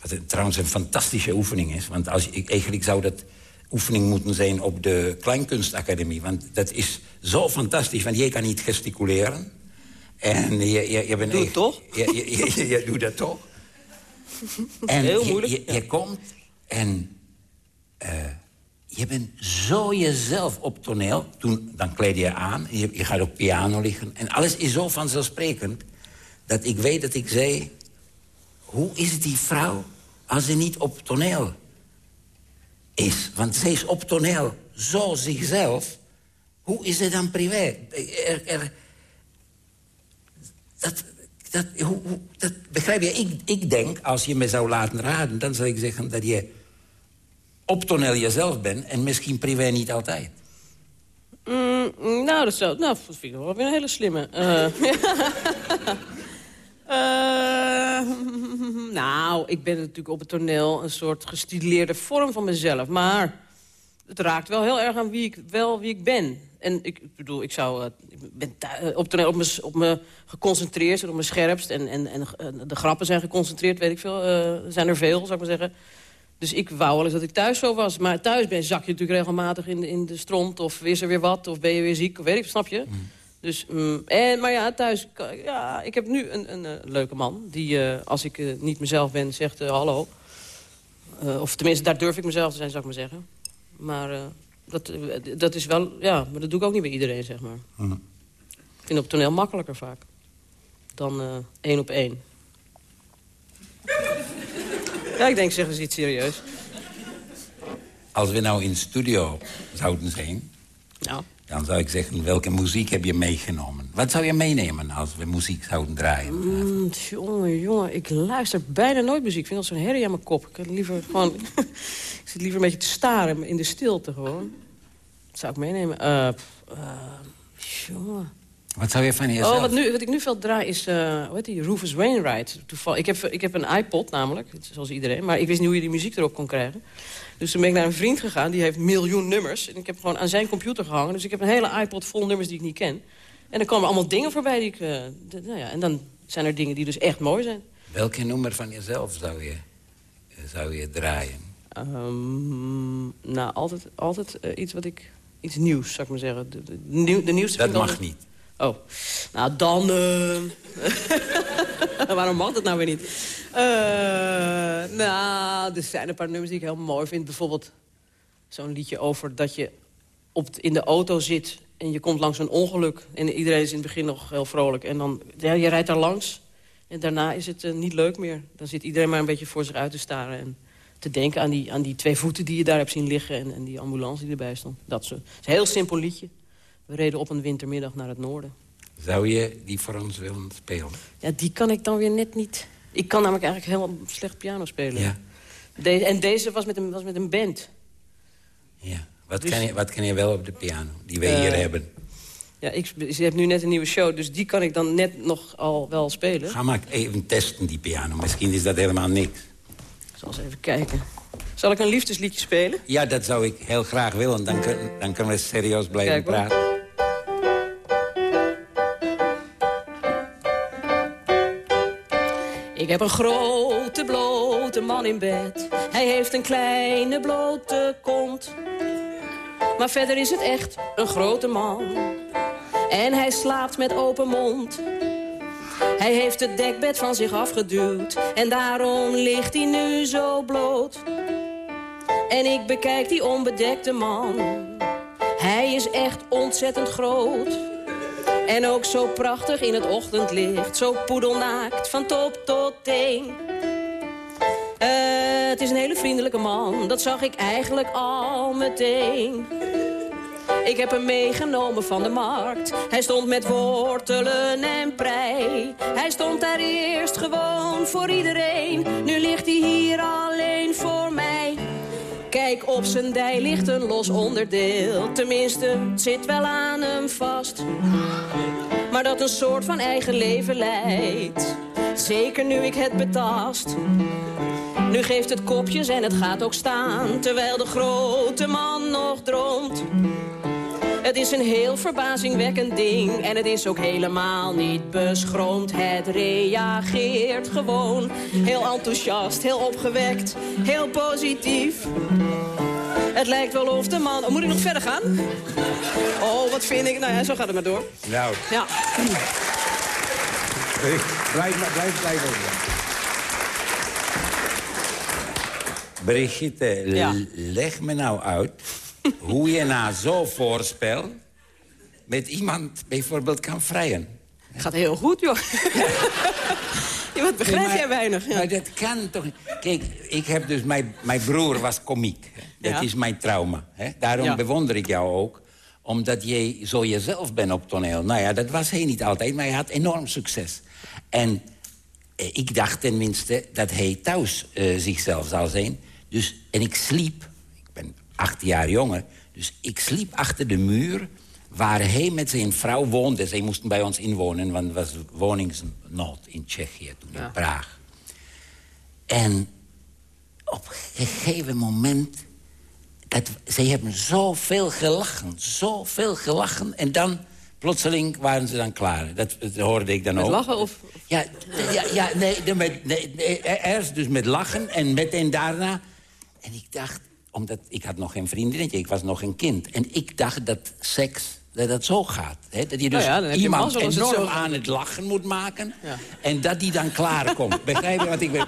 Wat een- trouwens een fantastische oefening is. Want als, je- ik, eigenlijk zou dat oefening moeten zijn op de Kleinkunstacademie. Want dat is zo fantastisch, want jij kan niet gesticuleren. En je, je, je bent Doe echt- toch? Je, je, je, je- je doet dat toch? <laughs> En Heel je- moeilijk, Je, ja. je komt en je bent zo jezelf op toneel. Toen, dan kleed je aan, je, je gaat op piano liggen. En alles is zo vanzelfsprekend... dat ik weet dat ik zei... hoe is die vrouw als ze niet op toneel is? Want zij is op toneel zo zichzelf. Hoe is ze dan privé? Dat, dat, hoe- dat begrijp je? Ik, ik denk, als je me zou laten raden... dan zou ik zeggen dat je op toneel jezelf bent... en misschien privé niet altijd. Mm, nou, dat, zou, nou, dat vind ik wel weer een hele slimme. Eh, <laughs> eh, <laughs> nou, ik ben natuurlijk op het toneel een soort gestileerde vorm van mezelf. Maar het raakt wel heel erg aan wie ik, wel wie ik ben. En ik, ik bedoel, ik zou eh, ik ben op toneel op me, op me geconcentreerd, en op me scherpst. En, en, en de grappen zijn geconcentreerd, weet ik veel. zijn er veel, zou ik maar zeggen. Dus ik wou wel eens dat ik thuis zo was. Maar thuis ben, zak je natuurlijk regelmatig in de, in de stront. Of is er weer wat, of ben je weer ziek, of weet ik, snap je? Dus, mm, en, maar ja, thuis, ja, ik heb nu een, een, eh, leuke man. Die, eh, als ik eh, niet mezelf ben, zegt hallo. Of tenminste, daar durf ik mezelf te zijn, zou ik maar zeggen. Maar dat, dat is wel, ja, maar dat doe ik ook niet bij iedereen, zeg maar. Ik vind op toneel makkelijker vaak. Dan één op één. Ja, ik denk, zeg eens iets serieus. Als we nou in de studio zouden zijn... Ja. dan zou ik zeggen, welke muziek heb je meegenomen? Wat zou je meenemen als we muziek zouden draaien? Mm, jongen, jongen, ik luister bijna nooit muziek. Ik vind dat zo'n herrie aan mijn kop. Ik, heb liever gewoon, <laughs> ik zit liever een beetje te staren in de stilte gewoon. Dat zou ik meenemen. Eh, jongen. Wat zou je van jezelf... Oh, wat, nu, wat ik nu veel draai is, eh hoe heet die, Rufus Wainwright. Toeval, ik, heb, ik heb een iPod namelijk, zoals iedereen. Maar ik wist niet hoe je die muziek erop kon krijgen. Dus toen ben ik naar een vriend gegaan, die heeft miljoen nummers. En ik heb gewoon aan zijn computer gehangen. Dus ik heb een hele iPod vol nummers die ik niet ken. En er komen allemaal dingen voorbij die ik... eh, nou ja, en dan zijn er dingen die dus echt mooi zijn. Welke nummer van jezelf zou je, zou je draaien? Ehm, nou, altijd, altijd eh, iets wat ik... Iets nieuws, zou ik maar zeggen. De, de, nieuw- de nieuwste Dat mag altijd- niet. Oh, nou dan... eh, <laughs> Waarom mag dat nou weer niet? Uh, nou, er zijn een paar nummers die ik heel mooi vind. Bijvoorbeeld zo'n liedje over dat je op in de auto zit... en je komt langs een ongeluk. En iedereen is in het begin nog heel vrolijk. En dan, ja, je rijdt daar langs. En daarna is het uh, niet leuk meer. Dan zit iedereen maar een beetje voor zich uit te staren. En te denken aan die, aan die twee voeten die je daar hebt zien liggen... en, en die ambulance die erbij stond. Dat is een heel simpel liedje. We reden op een wintermiddag naar het noorden. Zou je die voor ons willen spelen? Ja, die kan ik dan weer net niet. Ik kan namelijk eigenlijk helemaal slecht piano spelen. Ja. De en deze was met, een, was met een band. Ja. Wat, dus, kan je, wat kan je wel op de piano, die we hier eh, hebben? Ja, ik, je hebt nu net een nieuwe show, dus die kan ik dan net nog al wel spelen. Ga maar even testen, die piano. Misschien is dat helemaal niks. Ik zal eens even kijken. Zal ik een liefdesliedje spelen? Ja, dat zou ik heel graag willen. Dan, kun, dan kunnen we serieus blijven praten. Ik heb een grote blote man in bed. Hij heeft een kleine blote kont. Maar verder is het echt een grote man. En hij slaapt met open mond. Hij heeft het dekbed van zich afgeduwd. En daarom ligt hij nu zo bloot. En ik bekijk die onbedekte man. Hij is echt ontzettend groot. En ook zo prachtig in het ochtendlicht. Zo poedelnaakt van top tot teen. Uh, het is een hele vriendelijke man. Dat zag ik eigenlijk al meteen. Ik heb hem meegenomen van de markt. Hij stond met wortelen en prei. Hij stond daar eerst gewoon voor iedereen. Nu ligt hij hier alleen voor mij. Kijk, op zijn dij ligt een los onderdeel. Tenminste, het zit wel aan hem vast. Maar dat een soort van eigen leven leidt. Zeker nu ik het betast. Nu geeft het kopjes en het gaat ook staan. Terwijl de grote man nog droomt. Het is een heel verbazingwekkend ding en het is ook helemaal niet beschroomd. Het reageert gewoon heel enthousiast, heel opgewekt, heel positief. Het lijkt wel of de man... Oh, moet ik nog verder gaan? Oh, wat vind ik... Nou ja, zo gaat het maar door. Nou. Ja. Blijf, blijf, blijf Brigitte, ja. leg me nou uit hoe je na zo'n voorspel met iemand bijvoorbeeld kan vrijen. Gaat heel goed, joh. Ja, wat begrijp jij weinig. Ja. Maar dat kan toch niet. Kijk, ik heb dus... Mijn, mijn broer was komiek. Dat is mijn trauma. Hè? Daarom bewonder ik jou ook. Omdat jij zo jezelf bent op toneel. Nou ja, dat was hij niet altijd, maar hij had enorm succes. En eh, ik dacht tenminste dat hij thuis uh, zichzelf zou zijn. Dus, en ik sliep acht jaar jonger. Dus ik sliep achter de muur waar hij met zijn vrouw woonde. Zij moesten bij ons inwonen, want het was woningsnood in Tsjechië, toen in Praag. En op een gegeven moment... Dat, zij hebben zoveel gelachen, zoveel gelachen. En dan, plotseling, waren ze dan klaar. Dat, hoorde ik dan met ook. lachen of... Ja, ja, ja nee, met, nee, eerst dus met lachen en meteen daarna... En ik dacht, omdat ik had nog geen vriendinnetje, ik was nog een kind. En ik dacht dat seks dat dat zo gaat. Hè? Dat je dus nou iemand je enorm zo... aan het lachen moet maken... en dat die dan klaar komt. <laughs> Begrijp je wat ik wil?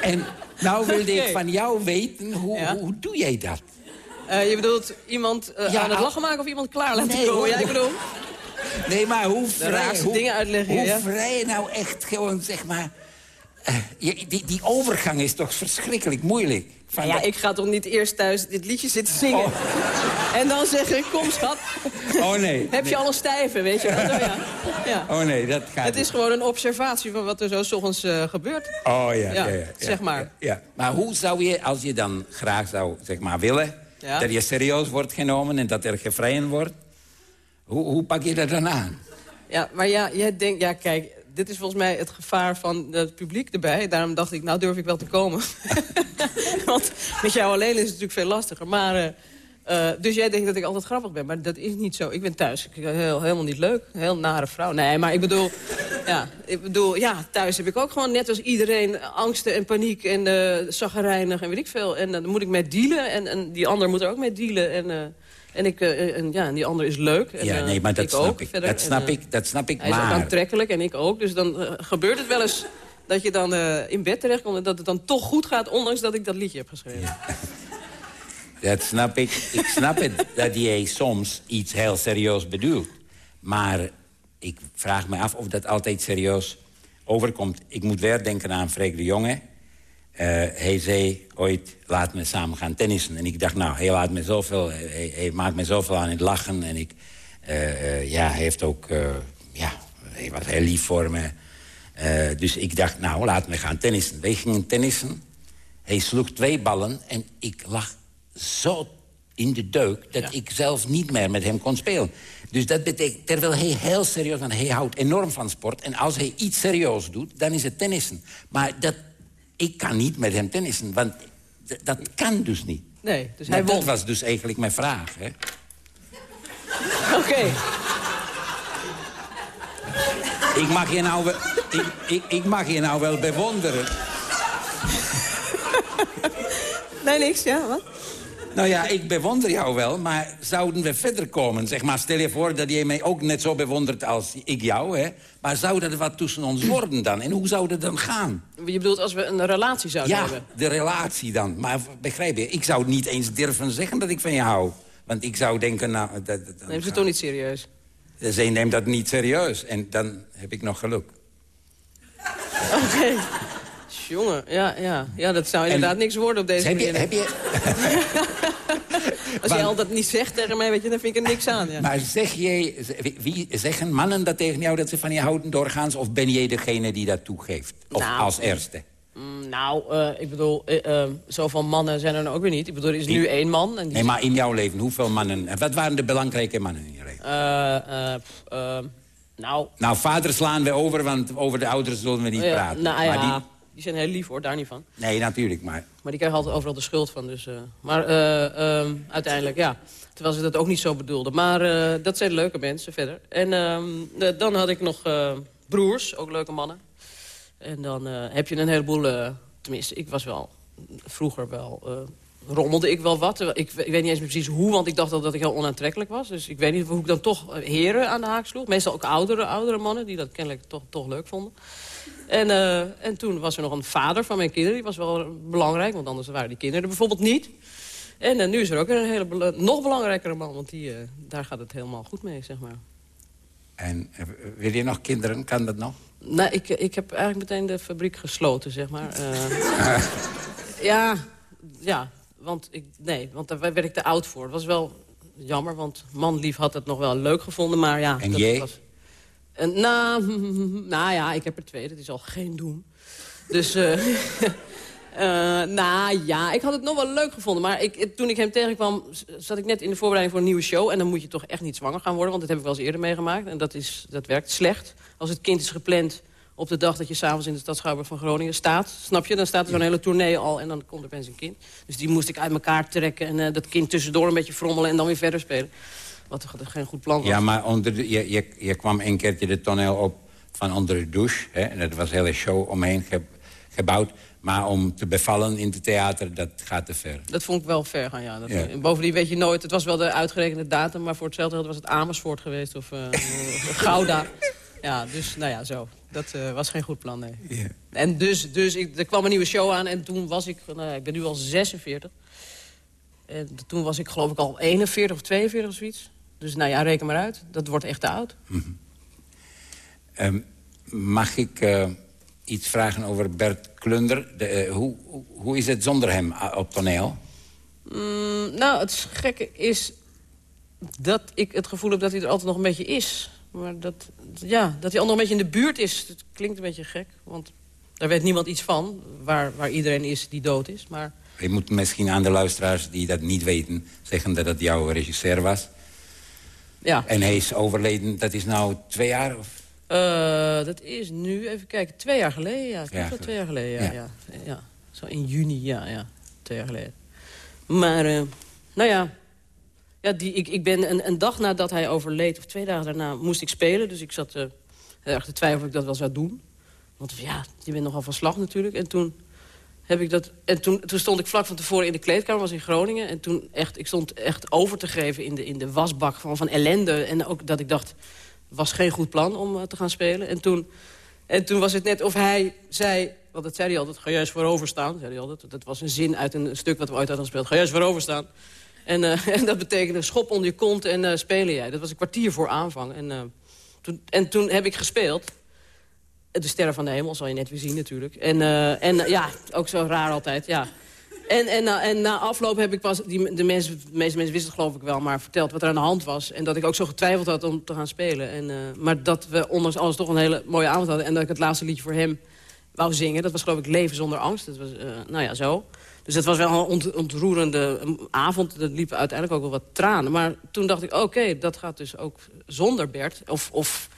En nou wilde ik van jou weten, hoe, hoe, doe jij dat? Uh, je bedoelt iemand uh, aan het lachen maken of iemand klaar laten nee, komen? Ja, ik bedoel... Nee, maar hoe vrij, hoe, dingen uitleggen, hoe vrij nou echt gewoon, zeg maar... Uh, die, die overgang is toch verschrikkelijk moeilijk. Van ja, ik ga toch niet eerst thuis dit liedje zitten zingen. Oh. En dan zeggen, kom schat. Oh nee. Heb je al een stijve, weet je wel? Oh, ja. ja. oh nee, dat gaat Het is gewoon een observatie van wat er zo s ochtends uh, gebeurt. Oh ja, ja, ja, zeg maar. Ja, Maar hoe zou je, als je dan graag zou zeg maar, willen... dat je serieus wordt genomen en dat er gevrijen wordt... Hoe, hoe pak je dat dan aan? Ja, maar ja, jij denkt, ja kijk, dit is volgens mij het gevaar van het publiek erbij. Daarom dacht ik, nou durf ik wel te komen. <laughs> Want met jou alleen is het natuurlijk veel lastiger. Maar, uh, dus jij denkt dat ik altijd grappig ben. Maar dat is niet zo. Ik ben thuis ik, heel, helemaal niet leuk. Heel nare vrouw. Nee, maar ik bedoel... <laughs> ja, ik bedoel, ja, thuis heb ik ook gewoon net als iedereen angsten en paniek en uh, en weet ik veel. En dan moet ik mee dealen. En, en die ander moet er ook mee dealen. En En, ik, eh, en, ja, en die ander is leuk. En, Ja, eh, nee, maar dat ik snap ook ik. verder. Dat snap eh, ik, dat snap ik. Hij is ook Maar aantrekkelijk en ik ook. Dus dan eh, gebeurt het wel eens dat je dan eh, in bed terechtkomt... en dat het dan toch goed gaat, ondanks dat ik dat liedje heb geschreven. <laughs> dat snap ik. Ik snap het dat jij soms iets heel serieus bedoelt. Maar ik vraag me af of dat altijd serieus overkomt. Ik moet weer denken aan Freek de Jonge. Eh, hij zei ooit, laat me samen gaan tennissen. En ik dacht, nou, hij, laat me zoveel, hij, hij maakt me zoveel aan het lachen. En ik, eh, eh, ja, hij heeft ook, eh, ja, hij was heel lief voor me. Eh, dus ik dacht, nou, laat me gaan tennissen. Wij gingen tennissen. Hij sloeg twee ballen en ik lag zo in de deuk... dat ik zelf niet meer met hem kon spelen. Dus dat betekent, terwijl hij heel serieus... want hij houdt enorm van sport... en als hij iets serieus doet, dan is het tennissen. Maar dat, ik kan niet met hem tennissen, want dat kan dus niet. Nee, dus Maar hij dat won. was dus eigenlijk mijn vraag, hè? Oké. Ik mag je nou wel, ik, ik, ik mag je nou wel bewonderen. <laughs> Nee, niks, ja, wat? Nou ja, ik bewonder jou wel, maar zouden we verder komen? Zeg maar, stel je voor dat jij mij ook net zo bewondert als ik jou, hè? Maar zou dat wat tussen ons worden dan? En hoe zou dat dan gaan? Je bedoelt als we een relatie zouden Ja, hebben? de relatie dan. Maar begrijp je, ik zou niet eens durven zeggen dat ik van je hou. Want ik zou denken, nou... Dat, dat, Neem ze toch niet serieus? Zij neemt dat niet serieus. En dan heb ik nog geluk. <laughs> Oké. Jongen, ja, ja. ja, dat zou inderdaad niks worden op deze Heb je, manier. heb je, <laughs> Als jij al dat niet zegt tegen mij, weet je, dan vind ik er niks aan. Ja. maar zeg jij, wie, zeggen mannen dat tegen jou dat ze van je houden doorgaans? Of ben jij degene die dat toegeeft? Of Nou. als eerste? Mm, nou, eh, ik bedoel, eh, eh, zoveel mannen zijn er nou ook weer niet. Ik bedoel, er is nu één man. En die Nee, maar in jouw leven, hoeveel mannen... en Wat waren de belangrijke mannen in je leven? Nou, Nou, vader slaan we over, want over de ouders zullen we niet praten. nou maar ja, die, die... zijn heel lief hoor, daar niet van. nee, natuurlijk, maar... Maar die krijgen altijd overal de schuld van. Dus, eh, maar eh, ehm, uiteindelijk, ja. Terwijl ze dat ook niet zo bedoelden. Maar eh, dat zijn leuke mensen verder. En ehm, eh, dan had ik nog broers, ook leuke mannen. En dan heb je een heleboel... tenminste, ik was wel vroeger wel... rommelde ik wel wat. Ik, ik weet niet eens precies hoe, want ik dacht al dat ik heel onaantrekkelijk was. Dus ik weet niet hoe ik dan toch eh, heren aan de haak sloeg. Meestal ook oudere, oudere mannen die dat kennelijk toch, toch leuk vonden. En, eh, en toen was er nog een vader van mijn kinderen. Die was wel belangrijk, want anders waren die kinderen er bijvoorbeeld niet. En eh, nu is er ook een hele bela- nog belangrijkere man. Want die, daar gaat het helemaal goed mee, zeg maar. En wil je nog kinderen? Kan dat nog? Nou, ik, ik heb eigenlijk meteen de fabriek gesloten, zeg maar. <laughs> Ja, ja, want ik, nee, want daar werd ik te oud voor. Het was wel jammer, want manlief had het nog wel leuk gevonden, maar ja... En dat jij? Was, en, nou, <laughs> nou ja, ik heb er twee, dat is al geen doen. Dus, eh <laughs> eh, nou ja, ik had het nog wel leuk gevonden. Maar ik, toen ik hem tegenkwam, zat ik net in de voorbereiding voor een nieuwe show. En dan moet je toch echt niet zwanger gaan worden, want dat heb ik wel eens eerder meegemaakt. En dat, is, dat werkt slecht. Als het kind is gepland op de dag dat je s'avonds in de stad Schouwburg van Groningen staat. Snap je? Dan staat er zo'n hele tournee al en dan komt er opeens een kind. Dus die moest ik uit elkaar trekken en eh, dat kind tussendoor een beetje frommelen en dan weer verder spelen. Wat toch geen goed plan was. Ja, maar onder de- je, je, je kwam een keertje de toneel op van onder de douche. Hè, en dat was een hele show omheen ge- gebouwd. Maar om te bevallen in het theater, dat gaat te ver. Dat vond ik wel ver gaan, ja. Dat, Ja. Bovendien weet je nooit, het was wel de uitgerekende datum... maar voor hetzelfde geld was het Amersfoort geweest of eh, <laughs> Gouda. Ja, dus nou ja, zo. Dat eh, was geen goed plan, nee. En dus, dus ik, er kwam een nieuwe show aan en toen was ik... Nou, ik ben nu al 46. En toen was ik geloof ik al 41 of 42 of zoiets. Dus nou ja, reken maar uit. Dat wordt echt te oud. Ehm, mag ik eh, iets vragen over Bert Klunder? De, eh, hoe, hoe- is het zonder hem op toneel? Mm, nou, het gekke is dat ik het gevoel heb dat hij er altijd nog een beetje is. Maar dat, ja, dat hij al nog een beetje in de buurt is. Dat klinkt een beetje gek, want daar weet niemand iets van. Waar, waar iedereen is die dood is. Maar Je moet misschien aan de luisteraars die dat niet weten... zeggen dat het jouw regisseur was. ja, En hij is overleden, dat is nou twee jaar? Of? Eh, dat is nu, even kijken, twee jaar geleden. Ja, wel twee jaar geleden, ja, ja. ja. ja. Zo in juni, ja, ja. Twee jaar geleden. Maar, eh, nou ja... ja die, ik, ik ben een, een dag nadat hij overleed, of twee dagen daarna, moest ik spelen. Dus ik zat eh, heel erg te twijfelen of ik dat wel zou doen. Want ja, je bent nogal van slag natuurlijk. En toen heb ik dat... En toen, toen stond ik vlak van tevoren in de kleedkamer, was in Groningen. En toen echt, ik stond echt over te geven in de, in de wasbak van, van ellende. En ook dat ik dacht, was geen goed plan om uh, te gaan spelen. En toen, en toen was het net of hij zei... Want dat zei hij altijd, ga eens voorover staan. Zei hij altijd. Dat was een zin uit een stuk wat we ooit hadden gespeeld. Ga eens voorover staan. En, uh, <laughs> en dat betekende schop onder je kont en uh, spelen jij. Dat was een kwartier voor aanvang. En, uh, toen, en toen heb ik gespeeld. De Sterren van de Hemel, zal je net weer zien natuurlijk. En, en ja, ook zo raar altijd, ja. En, en, na, en na afloop heb ik pas, die, de, de meeste mensen wisten het geloof ik wel... maar verteld wat er aan de hand was. En dat ik ook zo getwijfeld had om te gaan spelen. En, maar dat we ondanks alles toch een hele mooie avond hadden. En dat ik het laatste liedje voor hem wou zingen. Dat was geloof ik Leven zonder angst. Dat was, nou ja, zo. Dus het was wel een ont, ontroerende avond. Dat liep uiteindelijk ook wel wat tranen. Maar toen dacht ik, oké, dat gaat dus ook zonder Bert. Of... of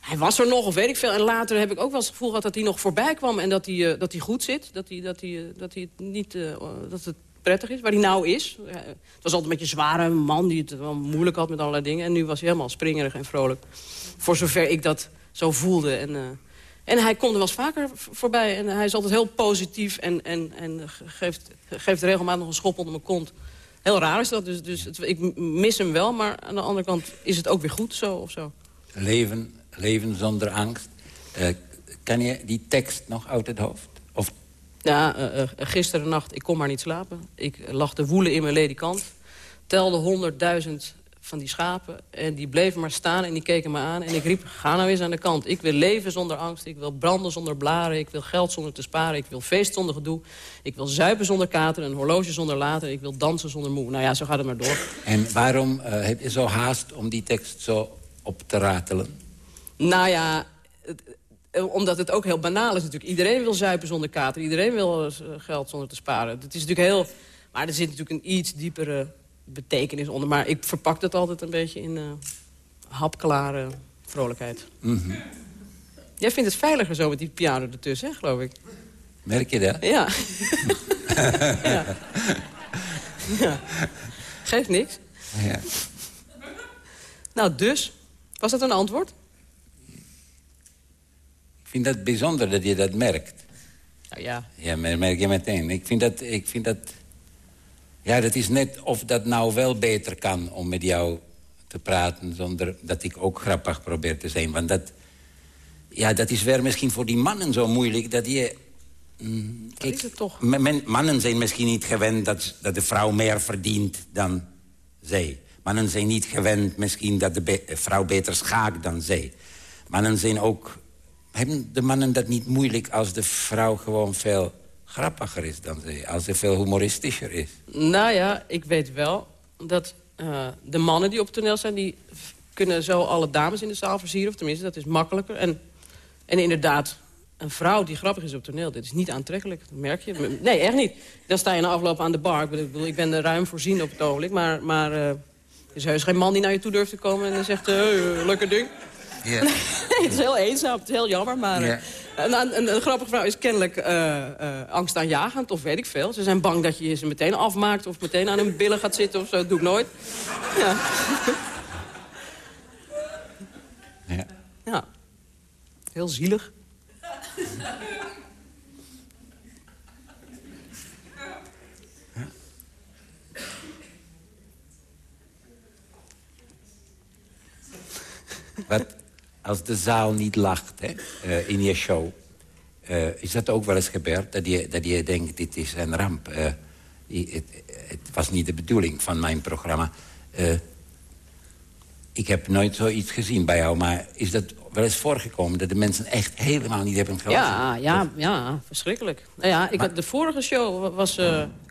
hij was er nog, of weet ik veel. En later heb ik ook wel eens het gevoel gehad dat hij nog voorbij kwam... en dat hij, uh, dat hij goed zit. Dat hij, dat, hij, uh, dat hij het niet... Uh, dat het prettig is, waar hij nou is. het was altijd een beetje een zware man die het wel moeilijk had met allerlei dingen. En nu was hij helemaal springerig en vrolijk. Voor zover ik dat zo voelde. En, en hij komt er wel eens vaker voorbij. En hij is altijd heel positief en, en, en geeft, geeft regelmatig nog een schop onder mijn kont. Heel raar is dat, dus, dus het, ik mis hem wel. Maar aan de andere kant is het ook weer goed zo of zo. Leven Leven zonder angst. Uh, kan je die tekst nog uit het hoofd? Of... Ja, uh, uh, gisteren nacht, ik kon maar niet slapen. Ik lag te woelen in mijn ledikant. Telde honderdduizend van die schapen. En die bleven maar staan en die keken me aan. En ik riep, ga nou eens aan de kant. Ik wil leven zonder angst. Ik wil branden zonder blaren. Ik wil geld zonder te sparen. Ik wil feest zonder gedoe. Ik wil zuipen zonder kater. Een horloge zonder later. Ik wil dansen zonder moe. Nou ja, zo gaat het maar door. En waarom heb je zo haast om die tekst zo op te ratelen? Nou ja, het, omdat het ook heel banaal is natuurlijk. Iedereen wil zuipen zonder kater. Iedereen wil geld zonder te sparen. Het is natuurlijk heel... Maar er zit natuurlijk een iets diepere betekenis onder. Maar ik verpak het altijd een beetje in uh, hapklare vrolijkheid. Mm -hmm. Jij vindt het veiliger zo met die piano ertussen, hè, geloof ik? Merk je dat? Ja. <laughs> ja. ja. Geeft niks. Ja. Nou, dus. Was dat een antwoord? Ik vind dat bijzonder dat je dat merkt. Nou ja. Ja, merk je meteen. Ik vind dat... Ik vind dat ja, dat is net of dat nou wel beter kan om met jou te praten... zonder dat ik ook grappig probeer te zijn. Want dat, ja, dat is weer misschien voor die mannen zo moeilijk... dat je... Mm, dat is het toch. Men, mannen zijn misschien niet gewend dat, dat de vrouw meer verdient dan zij. Mannen zijn niet gewend misschien dat de be vrouw beter schaakt dan zij. Mannen zijn ook hebben de mannen dat niet moeilijk als de vrouw gewoon veel grappiger is dan ze? Als ze veel humoristischer is? Nou ja, ik weet wel dat uh, de mannen die op het toneel zijn... die kunnen zo alle dames in de zaal versieren. Of tenminste, dat is makkelijker. En, en inderdaad, een vrouw die grappig is op toneel... dit is niet aantrekkelijk, dat merk je. Nee, echt niet. Dan sta je na afloop aan de bar. Ik bedoel, ik ben er ruim voorzien op het ogenblik. Maar, maar uh, er is heus geen man die naar je toe durft te komen... en dan zegt, uh, lekker ding. Yeah. <laughs> het is heel eenzaam, het is heel jammer. Maar yeah. Een, een, een, grappige vrouw is kennelijk uh, uh, angstaanjagend of weet ik veel. Ze zijn bang dat je ze meteen afmaakt of meteen aan hun billen gaat zitten of zo. Dat doe ik nooit. Ja. ja. ja. Heel zielig. Wat, als de zaal niet lacht hè, uh, in je show... Uh, is dat ook wel eens gebeurd? Dat je, dat je denkt, dit is een ramp. Uh, het, het, was niet de bedoeling van mijn programma. ik heb nooit zoiets gezien bij jou, maar is dat wel eens voorgekomen... dat de mensen echt helemaal niet hebben gelachen? Ja, ja, ja verschrikkelijk. Nou ja, ik had, de vorige show was,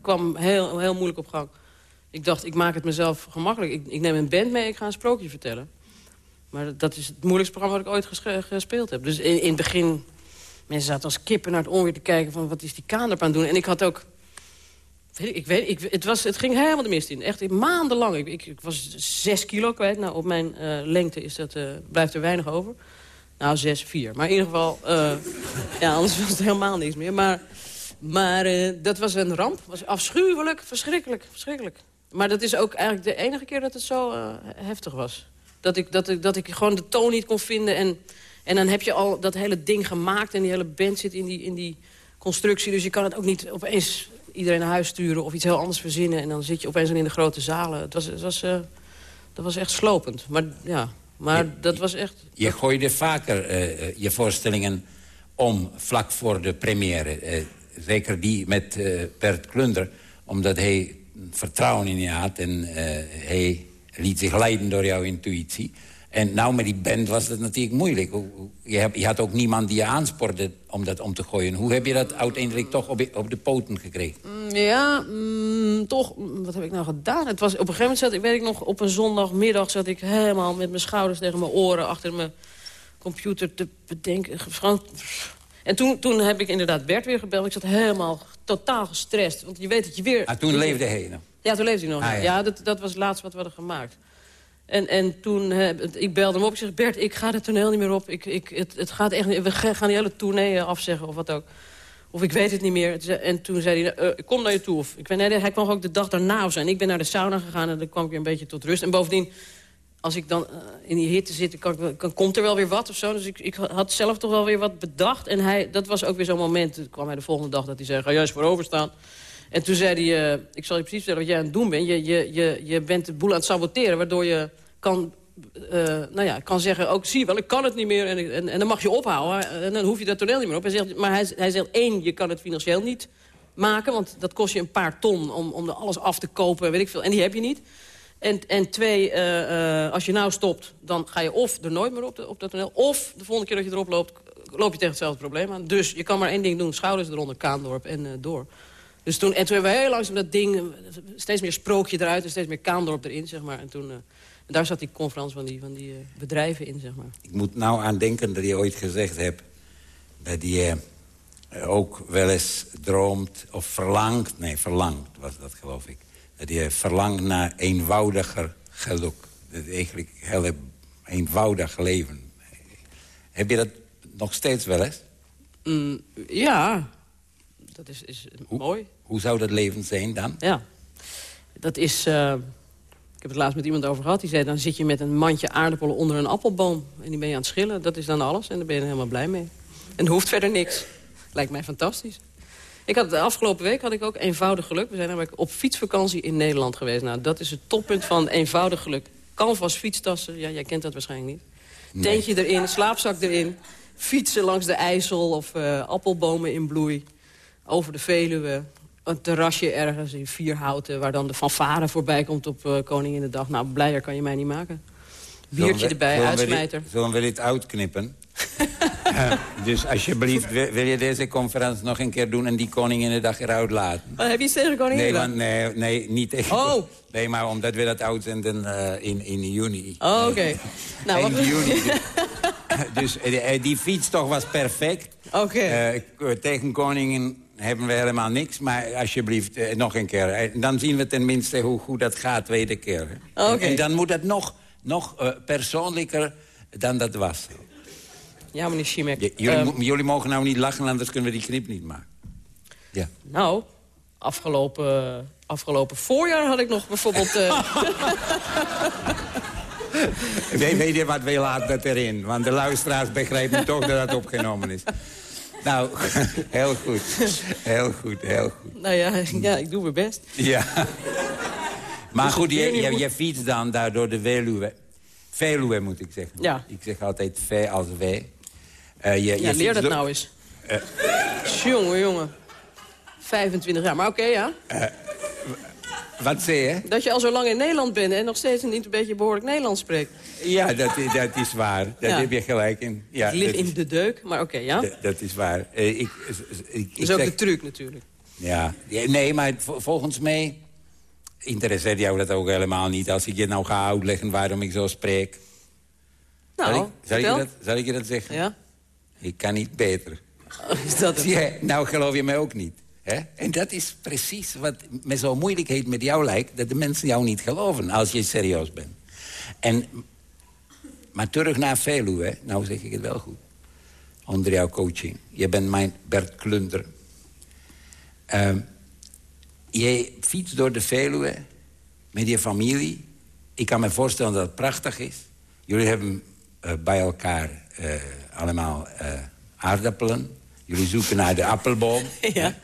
kwam heel, heel moeilijk op gang. Ik dacht, ik maak het mezelf gemakkelijk. Ik, ik neem een band mee, ik ga een sprookje vertellen. Maar dat is het moeilijkste programma wat ik ooit gespeeld heb. Dus in, in het begin... Mensen zaten als kippen naar het onweer te kijken... van wat is die Kaandorp aan doen. En ik had ook... Weet ik, ik weet, ik, het, was, het ging helemaal de mist in. Echt maandenlang. Ik, ik, was zes kilo kwijt. Nou, op mijn uh, lengte is dat, uh, blijft er weinig over. Nou, zes, vier. Maar in ieder geval... Uh, ja, anders was het helemaal niks meer. Maar, maar dat was een ramp. was afschuwelijk, verschrikkelijk, verschrikkelijk. Maar dat is ook eigenlijk de enige keer dat het zo heftig was. Dat ik, dat, ik, dat ik gewoon de toon niet kon vinden. En, en dan heb je al dat hele ding gemaakt en die hele band zit in die, in die constructie. Dus je kan het ook niet opeens iedereen naar huis sturen... of iets heel anders verzinnen. En dan zit je opeens in de grote zalen. Het was, het was, uh, dat was echt slopend. Maar ja, maar dat was echt... Je gooide vaker uh, je voorstellingen om vlak voor de première. Uh, zeker die met Bert Klunder. Omdat hij vertrouwen in je had en hij liet zich leiden door jouw intuïtie. En nou met die band was dat natuurlijk moeilijk. Je, je had ook niemand die je aanspoorde om dat om te gooien. Hoe heb je dat uiteindelijk toch op, op de poten gekregen? Mm, ja, mm, toch. Wat heb ik nou gedaan? Het was, op een gegeven moment zat ik, weet ik nog, op een zondagmiddag... zat ik helemaal met mijn schouders tegen mijn oren... achter mijn computer te bedenken. En toen, toen heb ik inderdaad Bert weer gebeld. Ik zat helemaal totaal gestrest. Want je weet dat je weer... Ah, toen leefde hij nog? Ja, toen leefde hij nog. Ah, ja, ja dat, dat was het laatste wat we hadden gemaakt. En, en toen, ik belde hem op. Ik zeg, Bert, ik ga het toneel niet meer op. Ik, ik, het, het gaat echt niet, we gaan die hele tournee eh, afzeggen of wat ook. Of ik weet het niet meer. En toen zei hij, uh, kom naar je toe. Of, ik weet, nee, hij kwam ook de dag daarna of zo. En ik ben naar de sauna gegaan en dan kwam ik weer een beetje tot rust. En bovendien, als ik dan uh, in die hitte zit, kan, kan, komt er wel weer wat of zo. Dus ik, ik had zelf toch wel weer wat bedacht. En hij, dat was ook weer zo'n moment. Toen kwam hij de volgende dag dat hij zei, ga juist voorover staan. En toen zei hij, uh, ik zal je precies vertellen wat jij aan het doen bent. Je, je, je, je bent de boel aan het saboteren, waardoor je kan, uh, nou ja, kan zeggen... ook zie je wel, ik kan het niet meer en, en, en, dan mag je ophouden. En dan hoef je dat toneel niet meer op. Hij zegt, maar hij, hij zegt, één, je kan het financieel niet maken... want dat kost je een paar ton om, om er alles af te kopen, weet ik veel. En die heb je niet. En, en twee, uh, als je nou stopt, dan ga je of er nooit meer op, de, op dat toneel... of de volgende keer dat je erop loopt, loop je tegen hetzelfde probleem aan. Dus je kan maar één ding doen, schouders eronder, Kaandorp en door. Dus toen, en toen hebben we heel langzaam dat ding, steeds meer sprookje eruit... en steeds meer Kaandorp erin, zeg maar. En toen, en daar zat die conferentie van die, van die uh, bedrijven in, zeg maar. Ik moet nou aan denken dat je ooit gezegd hebt... dat je uh, ook wel eens droomt of verlangt... nee, verlangt was dat, geloof ik. Dat je verlangt naar eenvoudiger geluk. Dat eigenlijk heel eenvoudig leven. Heb je dat nog steeds wel eens? Mm, ja, dat is, is hoe, mooi. Hoe zou dat leven zijn dan? Ja, dat is... Uh, ik heb het laatst met iemand over gehad. Die zei, dan zit je met een mandje aardappelen onder een appelboom. En die ben je aan het schillen. Dat is dan alles. En daar ben je helemaal blij mee. En hoeft verder niks. Lijkt mij fantastisch. Ik had, de afgelopen week had ik ook eenvoudig geluk. We zijn namelijk op fietsvakantie in Nederland geweest. Nou, dat is het toppunt van eenvoudig geluk. Canvas fietstassen, ja, jij kent dat waarschijnlijk niet. Nee. Tentje erin, slaapzak erin. Fietsen langs de IJssel of uh, appelbomen in bloei. Over de Veluwe een terrasje ergens in Vierhouten... waar dan de fanfare voorbij komt op uh, Koninginnedag. Nou, blijer kan je mij niet maken. Biertje erbij, zullen uitsmijter. We zullen we dit uitknippen? uh, <laughs> dus alsjeblieft, wil je deze conferentie nog een keer doen... en die Koninginnedag eruit laten? Oh, heb je iets tegen Koninginnedag? Nee, nee, nee, niet tegen... Oh. Nee, maar omdat we dat uitzenden uh, in, in juni. Oh, oké. Okay. <laughs> nou, in juni. <laughs> dus die fietstocht was perfect. Oké. Okay. tegen Koningin hebben we helemaal niks. Maar alsjeblieft, eh, nog een keer. Eh, dan zien we tenminste hoe goed dat gaat tweede keer. Okay. En, en, dan moet het nog, nog uh, persoonlijker dan dat was. Ja, meneer Schimek. Ja, jullie, um, jullie, mogen nou niet lachen, anders kunnen we die knip niet maken. Ja. Nou, afgelopen, afgelopen voorjaar had ik nog bijvoorbeeld... Uh... <laughs> weet, weet je wat, we laten dat erin. Want de luisteraars begrijpen toch dat het opgenomen is. Nou, <laughs> heel goed. Heel goed, heel goed. Nou ja, ja ik doe mijn best. Ja. Maar dus goed, je, je, je fietst dan daar door de Veluwe. Veluwe moet ik zeggen. Ja. Ik zeg altijd V als W. Uh, je, ja, je leer dat nou eens. Uh, jongen, jongen. 25 jaar, maar oké, okay, ja. Uh, wat zei je? Dat je al zo lang in Nederland bent en nog steeds niet een beetje behoorlijk Nederlands spreekt. Ja, dat, dat is waar. Daar ja. heb je gelijk in. Ja, het ligt in de deuk, maar oké, ja? Dat is waar. Uh, ik, ik, dat is ook zeg, de truc natuurlijk. Ja. nee, maar volgens mij interesseert jou dat ook helemaal niet... als ik je nou ga uitleggen waarom ik zo spreek. Nou, zal ik, zal ik, je, dat, zal ik je dat zeggen? Ja? Ik kan niet beter. Oh, <laughs> is dat het? Ja, nou geloof je mij ook niet. En dat is precies wat met zo'n moeilijkheid met jou lijkt... dat de mensen jou niet geloven als je serieus bent. En, maar terug naar Veluwe, nou zeg ik het wel goed. Onder jouw coaching. Je bent mijn Bert Klunder. Uh, je fietst door de Veluwe met je familie. Ik kan me voorstellen dat het prachtig is. Jullie hebben uh, bij elkaar uh, allemaal uh, aardappelen. Jullie zoeken naar de appelboom. <laughs> Ja.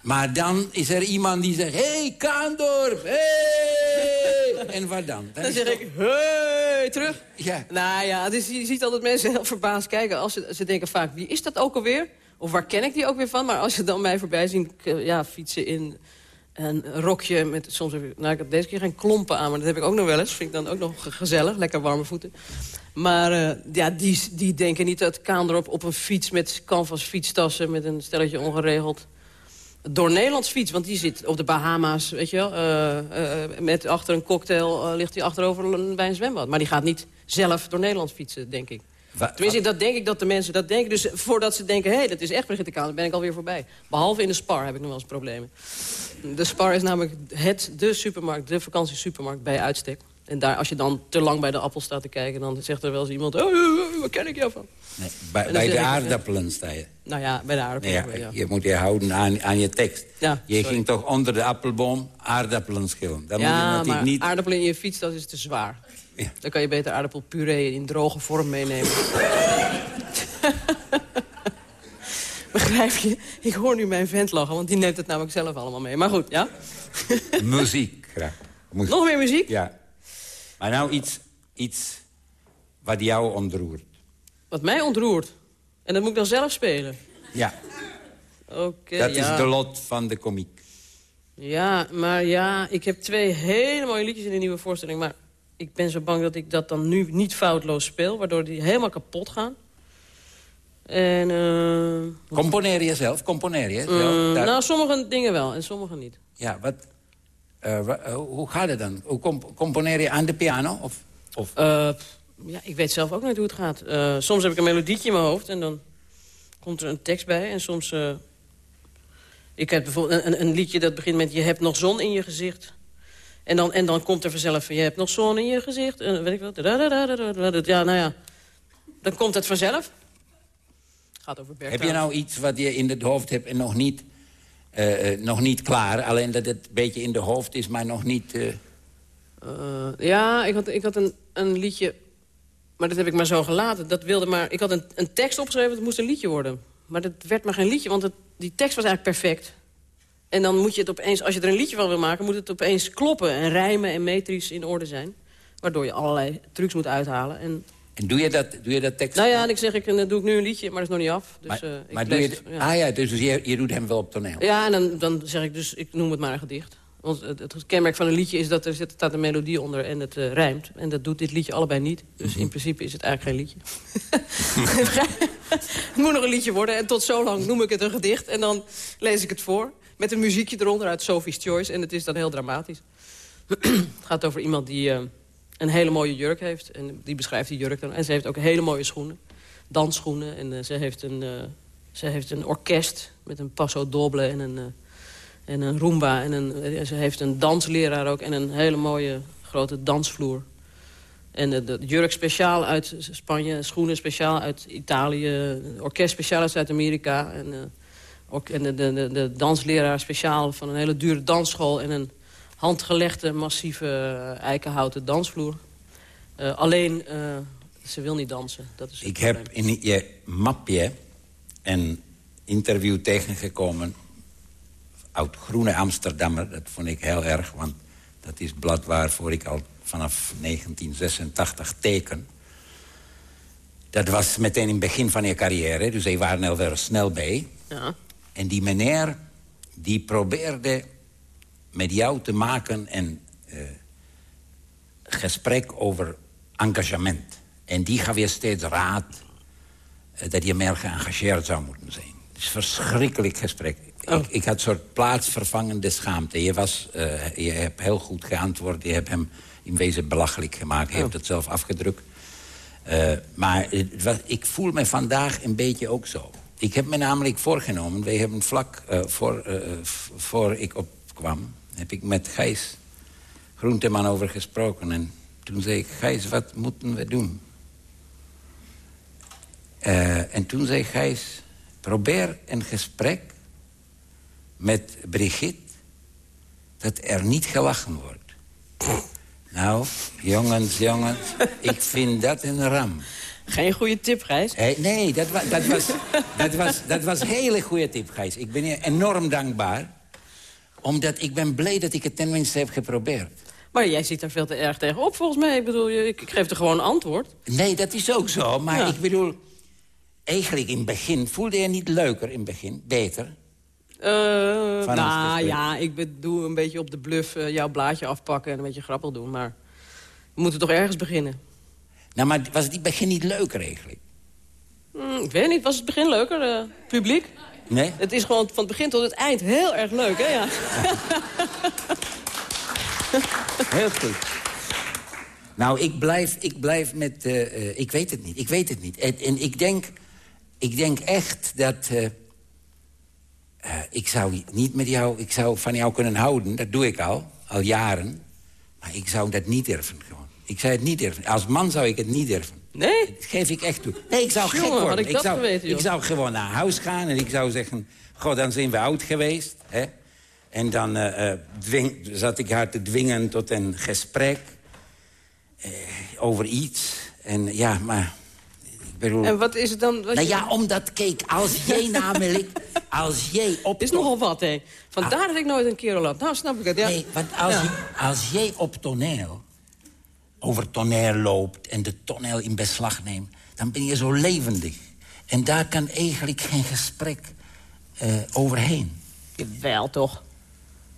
Maar dan is er iemand die zegt... Hé, hey, Kaandorp, hey! En wat dan? Dan zeg toch- ik, hey, terug. Ja. Nou ja, dus je ziet altijd mensen heel verbaasd kijken. Als ze, ze denken vaak, wie is dat ook alweer? Of waar ken ik die ook weer van? Maar als ze dan mij voorbij zien ja, fietsen in een rokje met... Soms heb ik, nou, ik heb deze keer geen klompen aan, maar dat heb ik ook nog wel eens. Vind ik dan ook nog ge- gezellig, lekker warme voeten. Maar eh, ja, die, die denken niet dat Kaandorp op een fiets met canvas fietstassen... met een stelletje ongeregeld door Nederlands fiets. Want die zit op de Bahama's, weet je wel. eh, eh, met achter een cocktail eh, ligt hij achterover bij een zwembad. Maar die gaat niet zelf door Nederland fietsen, denk ik. Wa- Tenminste, dat denk ik dat de mensen dat denken. Dus voordat ze denken, hé, hey, dat is echt Brigitte Kaandorp, ben ik alweer voorbij. Behalve in de Spar heb ik nog wel eens problemen. De Spar is namelijk het, de supermarkt, de vakantiesupermarkt bij uitstek. En daar, als je dan te lang bij de appel staat te kijken... dan zegt er wel eens iemand, oh, oh, oh, waar ken ik jou van? Nee, bij, de ik, ja. aardappelen sta je. Nou ja, bij de aardappel. Nee, ja, ja. Je moet je houden aan, aan je tekst. Ja, je sorry. ging toch onder de appelboom aardappelen schillen. Dan moet je Ja, maar niet... aardappelen in je fiets, dat is te zwaar. Ja. Dan kan je beter aardappelpuree in droge vorm meenemen. <laughs> Begrijp je? Ik hoor nu mijn vent lachen, want die neemt het namelijk zelf allemaal mee. Maar goed, ja? <laughs> Muziek, graag. Nog meer muziek? Ja. Maar nou iets, iets wat jou ontroert. Wat mij ontroert. En dat moet ik dan zelf spelen. Ja, Oké, dat ja. is de lot van de komiek. Ja, maar ja, ik heb twee hele mooie liedjes in de nieuwe voorstelling. Maar ik ben zo bang dat ik dat dan nu niet foutloos speel. Waardoor die helemaal kapot gaan. En, eh Componeer je zelf? Componeer je zelf? mm, Daar- nou, sommige dingen wel en sommige niet. Ja, wat, eh, eh, hoe gaat het dan? Hoe comp- componeer je aan de piano? Of, of pff, ja, ik weet zelf ook niet hoe het gaat. Eh, soms heb ik een melodietje in mijn hoofd en dan komt er een tekst bij. En soms... eh, ik heb bijvoorbeeld een, een, liedje dat begint met... Je hebt nog zon in je gezicht. En dan, en dan komt er vanzelf van... Je hebt nog zon in je gezicht. En weet ik wat. Ja, nou ja. Dan komt het vanzelf. Gaat over Bert heb je nou iets wat je in het hoofd hebt en nog niet, eh, nog niet klaar? Alleen dat het een beetje in de hoofd is, maar nog niet... ja, ik had, ik had een, een liedje... Maar dat heb ik maar zo gelaten. Dat wilde maar, ik had een, een tekst opgeschreven, dat moest een liedje worden. Maar dat werd maar geen liedje, want het, die tekst was eigenlijk perfect. En dan moet je het opeens, als je er een liedje van wil maken... moet het opeens kloppen en rijmen en metrisch in orde zijn. Waardoor je allerlei trucs moet uithalen. En, en doe je dat, doe je dat tekst? nou ja, en ik zeg, ik, dan doe ik nu een liedje, maar dat is nog niet af. Dus, maar eh, ik maar doe je... het, ja. Ah ja, dus je, je doet hem wel op toneel. Ja, en dan, dan zeg ik dus, ik noem het maar een gedicht. Want het, het kenmerk van een liedje is dat er zit, staat een melodie onder en het eh, rijmt. En dat doet dit liedje allebei niet. Dus in principe is het eigenlijk geen liedje. <laughs> het moet nog een liedje worden. En tot zo lang noem ik het een gedicht. En dan lees ik het voor. Met een muziekje eronder uit Sophie's Choice. En het is dan heel dramatisch. het <clears throat> gaat over iemand die eh, een hele mooie jurk heeft. En die beschrijft die jurk dan. En ze heeft ook hele mooie schoenen. Dansschoenen. En eh, ze, heeft een, ze heeft een orkest met een passo doble en een... en een Roomba. En een, eh, ze heeft een dansleraar ook en een hele mooie grote dansvloer. En de, de jurk speciaal uit Spanje, schoenen speciaal uit Italië... orkest speciaal uit Zuid-Amerika... en, eh, ook, en de, de, de, de dansleraar speciaal van een hele dure dansschool... en een handgelegde, massieve eh, eikenhouten dansvloer. Alleen, ze wil niet dansen. Dat is Ik heb probleem. in je mapje een interview tegengekomen... oud Groene Amsterdammer, dat vond ik heel erg... want dat is het blad waarvoor ik al vanaf 1986 teken. Dat was meteen in het begin van je carrière, dus die waren er wel snel bij. Ja. En die meneer, die probeerde met jou te maken een eh, gesprek over engagement. En die gaf je steeds raad eh, dat je meer geëngageerd zou moeten zijn. Het is een verschrikkelijk gesprek. Oh. Ik, ik had een soort plaatsvervangende schaamte. Je, was, eh, je hebt heel goed geantwoord. Je hebt hem in wezen belachelijk gemaakt. Hij heeft het zelf afgedrukt. Eh, maar het was- ik voel me vandaag een beetje ook zo. Ik heb me namelijk voorgenomen... wij hebben vlak eh, voor, voor ik opkwam... heb ik met Gijs Groenteman over gesproken. En toen zei ik, Gijs, wat moeten we doen? En toen zei Gijs, probeer een gesprek met Brigitte... dat er niet gelachen wordt. Nou, jongens, jongens, ik vind dat een ram. Geen goede tip, Gijs. Hey, nee, dat, wa dat, was, dat, was, dat was een hele goede tip, Gijs. Ik ben je enorm dankbaar. Omdat ik ben blij dat ik het tenminste heb geprobeerd. Maar jij zit daar veel te erg tegenop, volgens mij. Ik bedoel, je- ik, ik geef er gewoon een antwoord. Nee, dat is ook zo. Maar Ja. ik bedoel... Eigenlijk in het begin voelde je niet leuker in het begin. Beter. Eh, nou ja, ik bedoel een beetje op de bluff eh, jouw blaadje afpakken... en een beetje grappig doen, maar we moeten toch ergens beginnen. Nou, maar was het in het begin niet leuker eigenlijk? Hm, ik weet niet, was het begin leuker, eh, publiek? Nee? Het is gewoon van het begin tot het eind heel erg leuk, hè? Ja. <laughs> Heel goed. Nou, ik blijf, ik blijf met... ik weet het niet, ik weet het niet. En, en ik, denk, ik denk echt dat... eh, ik zou niet met jou... Ik zou van jou kunnen houden, dat doe ik al, al jaren. Maar ik zou dat niet durven gewoon. Ik zou het niet durven. Als man zou ik het niet durven. Nee? Dat geef ik echt toe. Nee, ik zou Jongen, gek worden. had ik dat zou, ik zou gewoon naar huis gaan en ik zou zeggen... Goh, dan zijn we oud geweest. Hè? En dan eh, eh, dwing, zat ik haar te dwingen tot een gesprek over iets. En ja, maar... Bedoel... En wat is het dan? Nou je- ja, omdat, kijk, als jij <laughs> namelijk... Als jij op... is nogal wat, hè? Vandaar dat ik nooit een kerel had. Nou, snap ik het, ja. Nee, want als, Ja. je- als jij op toneel over toneel loopt en de toneel in beslag neemt... dan ben je zo levendig. En daar kan eigenlijk geen gesprek eh, overheen. Jawel, toch?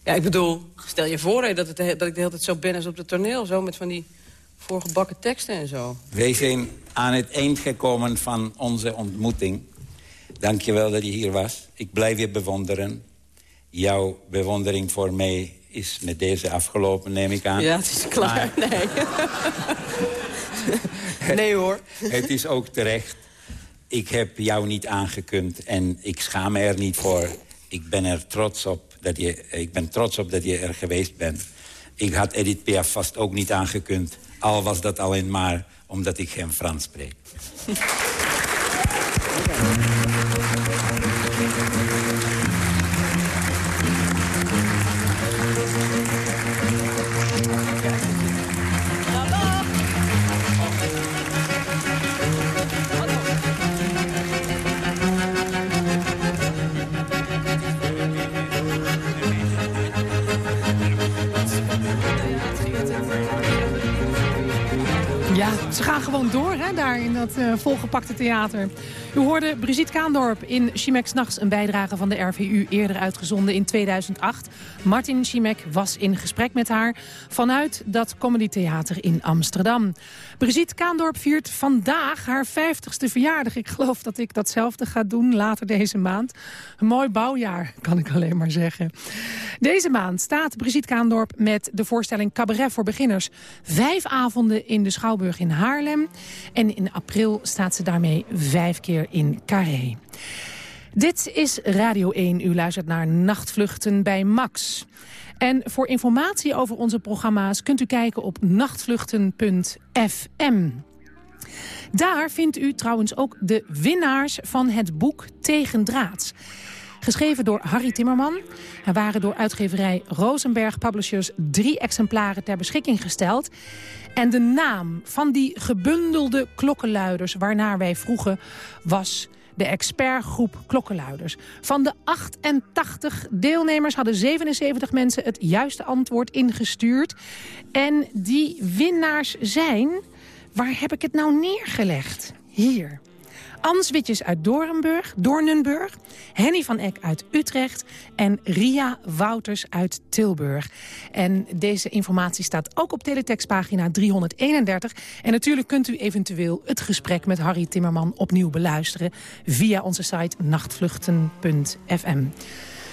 Ja, ik bedoel, stel je voor hè, dat, het, dat ik de hele tijd zo ben als op het toneel. Zo met van die voorgebakken teksten en zo. Wij zijn aan het eind gekomen van onze ontmoeting. Dank je wel dat je hier was. Ik blijf je bewonderen. Jouw bewondering voor mij is met deze afgelopen, neem ik aan. Ja, het is klaar. Nee. <laughs> nee hoor. Het is ook terecht. Ik heb jou niet aangekund en ik schaam me er niet voor. Ik ben er trots op dat je, ik ben trots op dat je er geweest bent. Ik had Edith Piaf vast ook niet aangekund. Al was dat alleen maar omdat ik geen Frans spreek. <laughs> daar in dat eh, volgepakte theater. U hoorde Brigitte Kaandorp in Chimek Nachts een bijdrage van de RVU eerder uitgezonden in 2008. Martin Chimek was in gesprek met haar vanuit dat Comedy Theater in Amsterdam. Brigitte Kaandorp viert vandaag haar 50ste verjaardag. Ik geloof dat ik datzelfde ga doen later deze maand. Een mooi bouwjaar, kan ik alleen maar zeggen. Deze maand staat Brigitte Kaandorp met de voorstelling Cabaret voor Beginners. Vijf avonden in de Schouwburg in Haarlem. En in april staat ze daarmee vijf keer in Carré. Dit is Radio 1. U luistert naar Nachtvluchten bij Max. En voor informatie over onze programma's kunt u kijken op nachtvluchten.fm. Daar vindt u trouwens ook de winnaars van het boek Tegendraads. Geschreven door Harry Timmerman. Er waren door uitgeverij Rosenberg Publishers drie exemplaren ter beschikking gesteld. En de naam van die gebundelde klokkenluiders waarnaar wij vroegen was de expertgroep klokkenluiders. Van de 88 deelnemers hadden 77 mensen het juiste antwoord ingestuurd. En die winnaars zijn... Waar heb ik het nou neergelegd? Hier. Ans Witjes uit Doornburg, Doornenburg, Henny van Eck uit Utrecht en Ria Wouters uit Tilburg. En deze informatie staat ook op teletextpagina 331. En natuurlijk kunt u eventueel het gesprek met Harry Timmerman opnieuw beluisteren via onze site nachtvluchten.fm.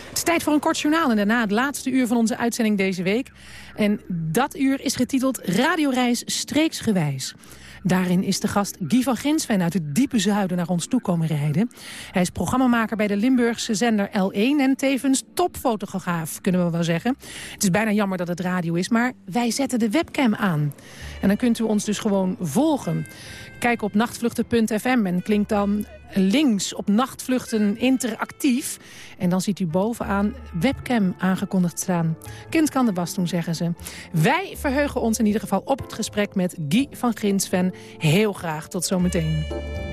Het is tijd voor een kort journaal en daarna het laatste uur van onze uitzending deze week. En dat uur is getiteld Radioreis Streeksgewijs. Daarin is de gast Guy van Ginsven uit het diepe zuiden naar ons toe komen rijden. Hij is programmamaker bij de Limburgse zender L1 en tevens topfotograaf, kunnen we wel zeggen. Het is bijna jammer dat het radio is, maar wij zetten de webcam aan. En dan kunt u ons dus gewoon volgen. Kijk op nachtvluchten.fm en klik dan links op nachtvluchten interactief. En dan ziet u bovenaan webcam aangekondigd staan. Kind kan de was doen, zeggen ze. Wij verheugen ons in ieder geval op het gesprek met Guy van Grinsven. Heel graag. Tot zometeen.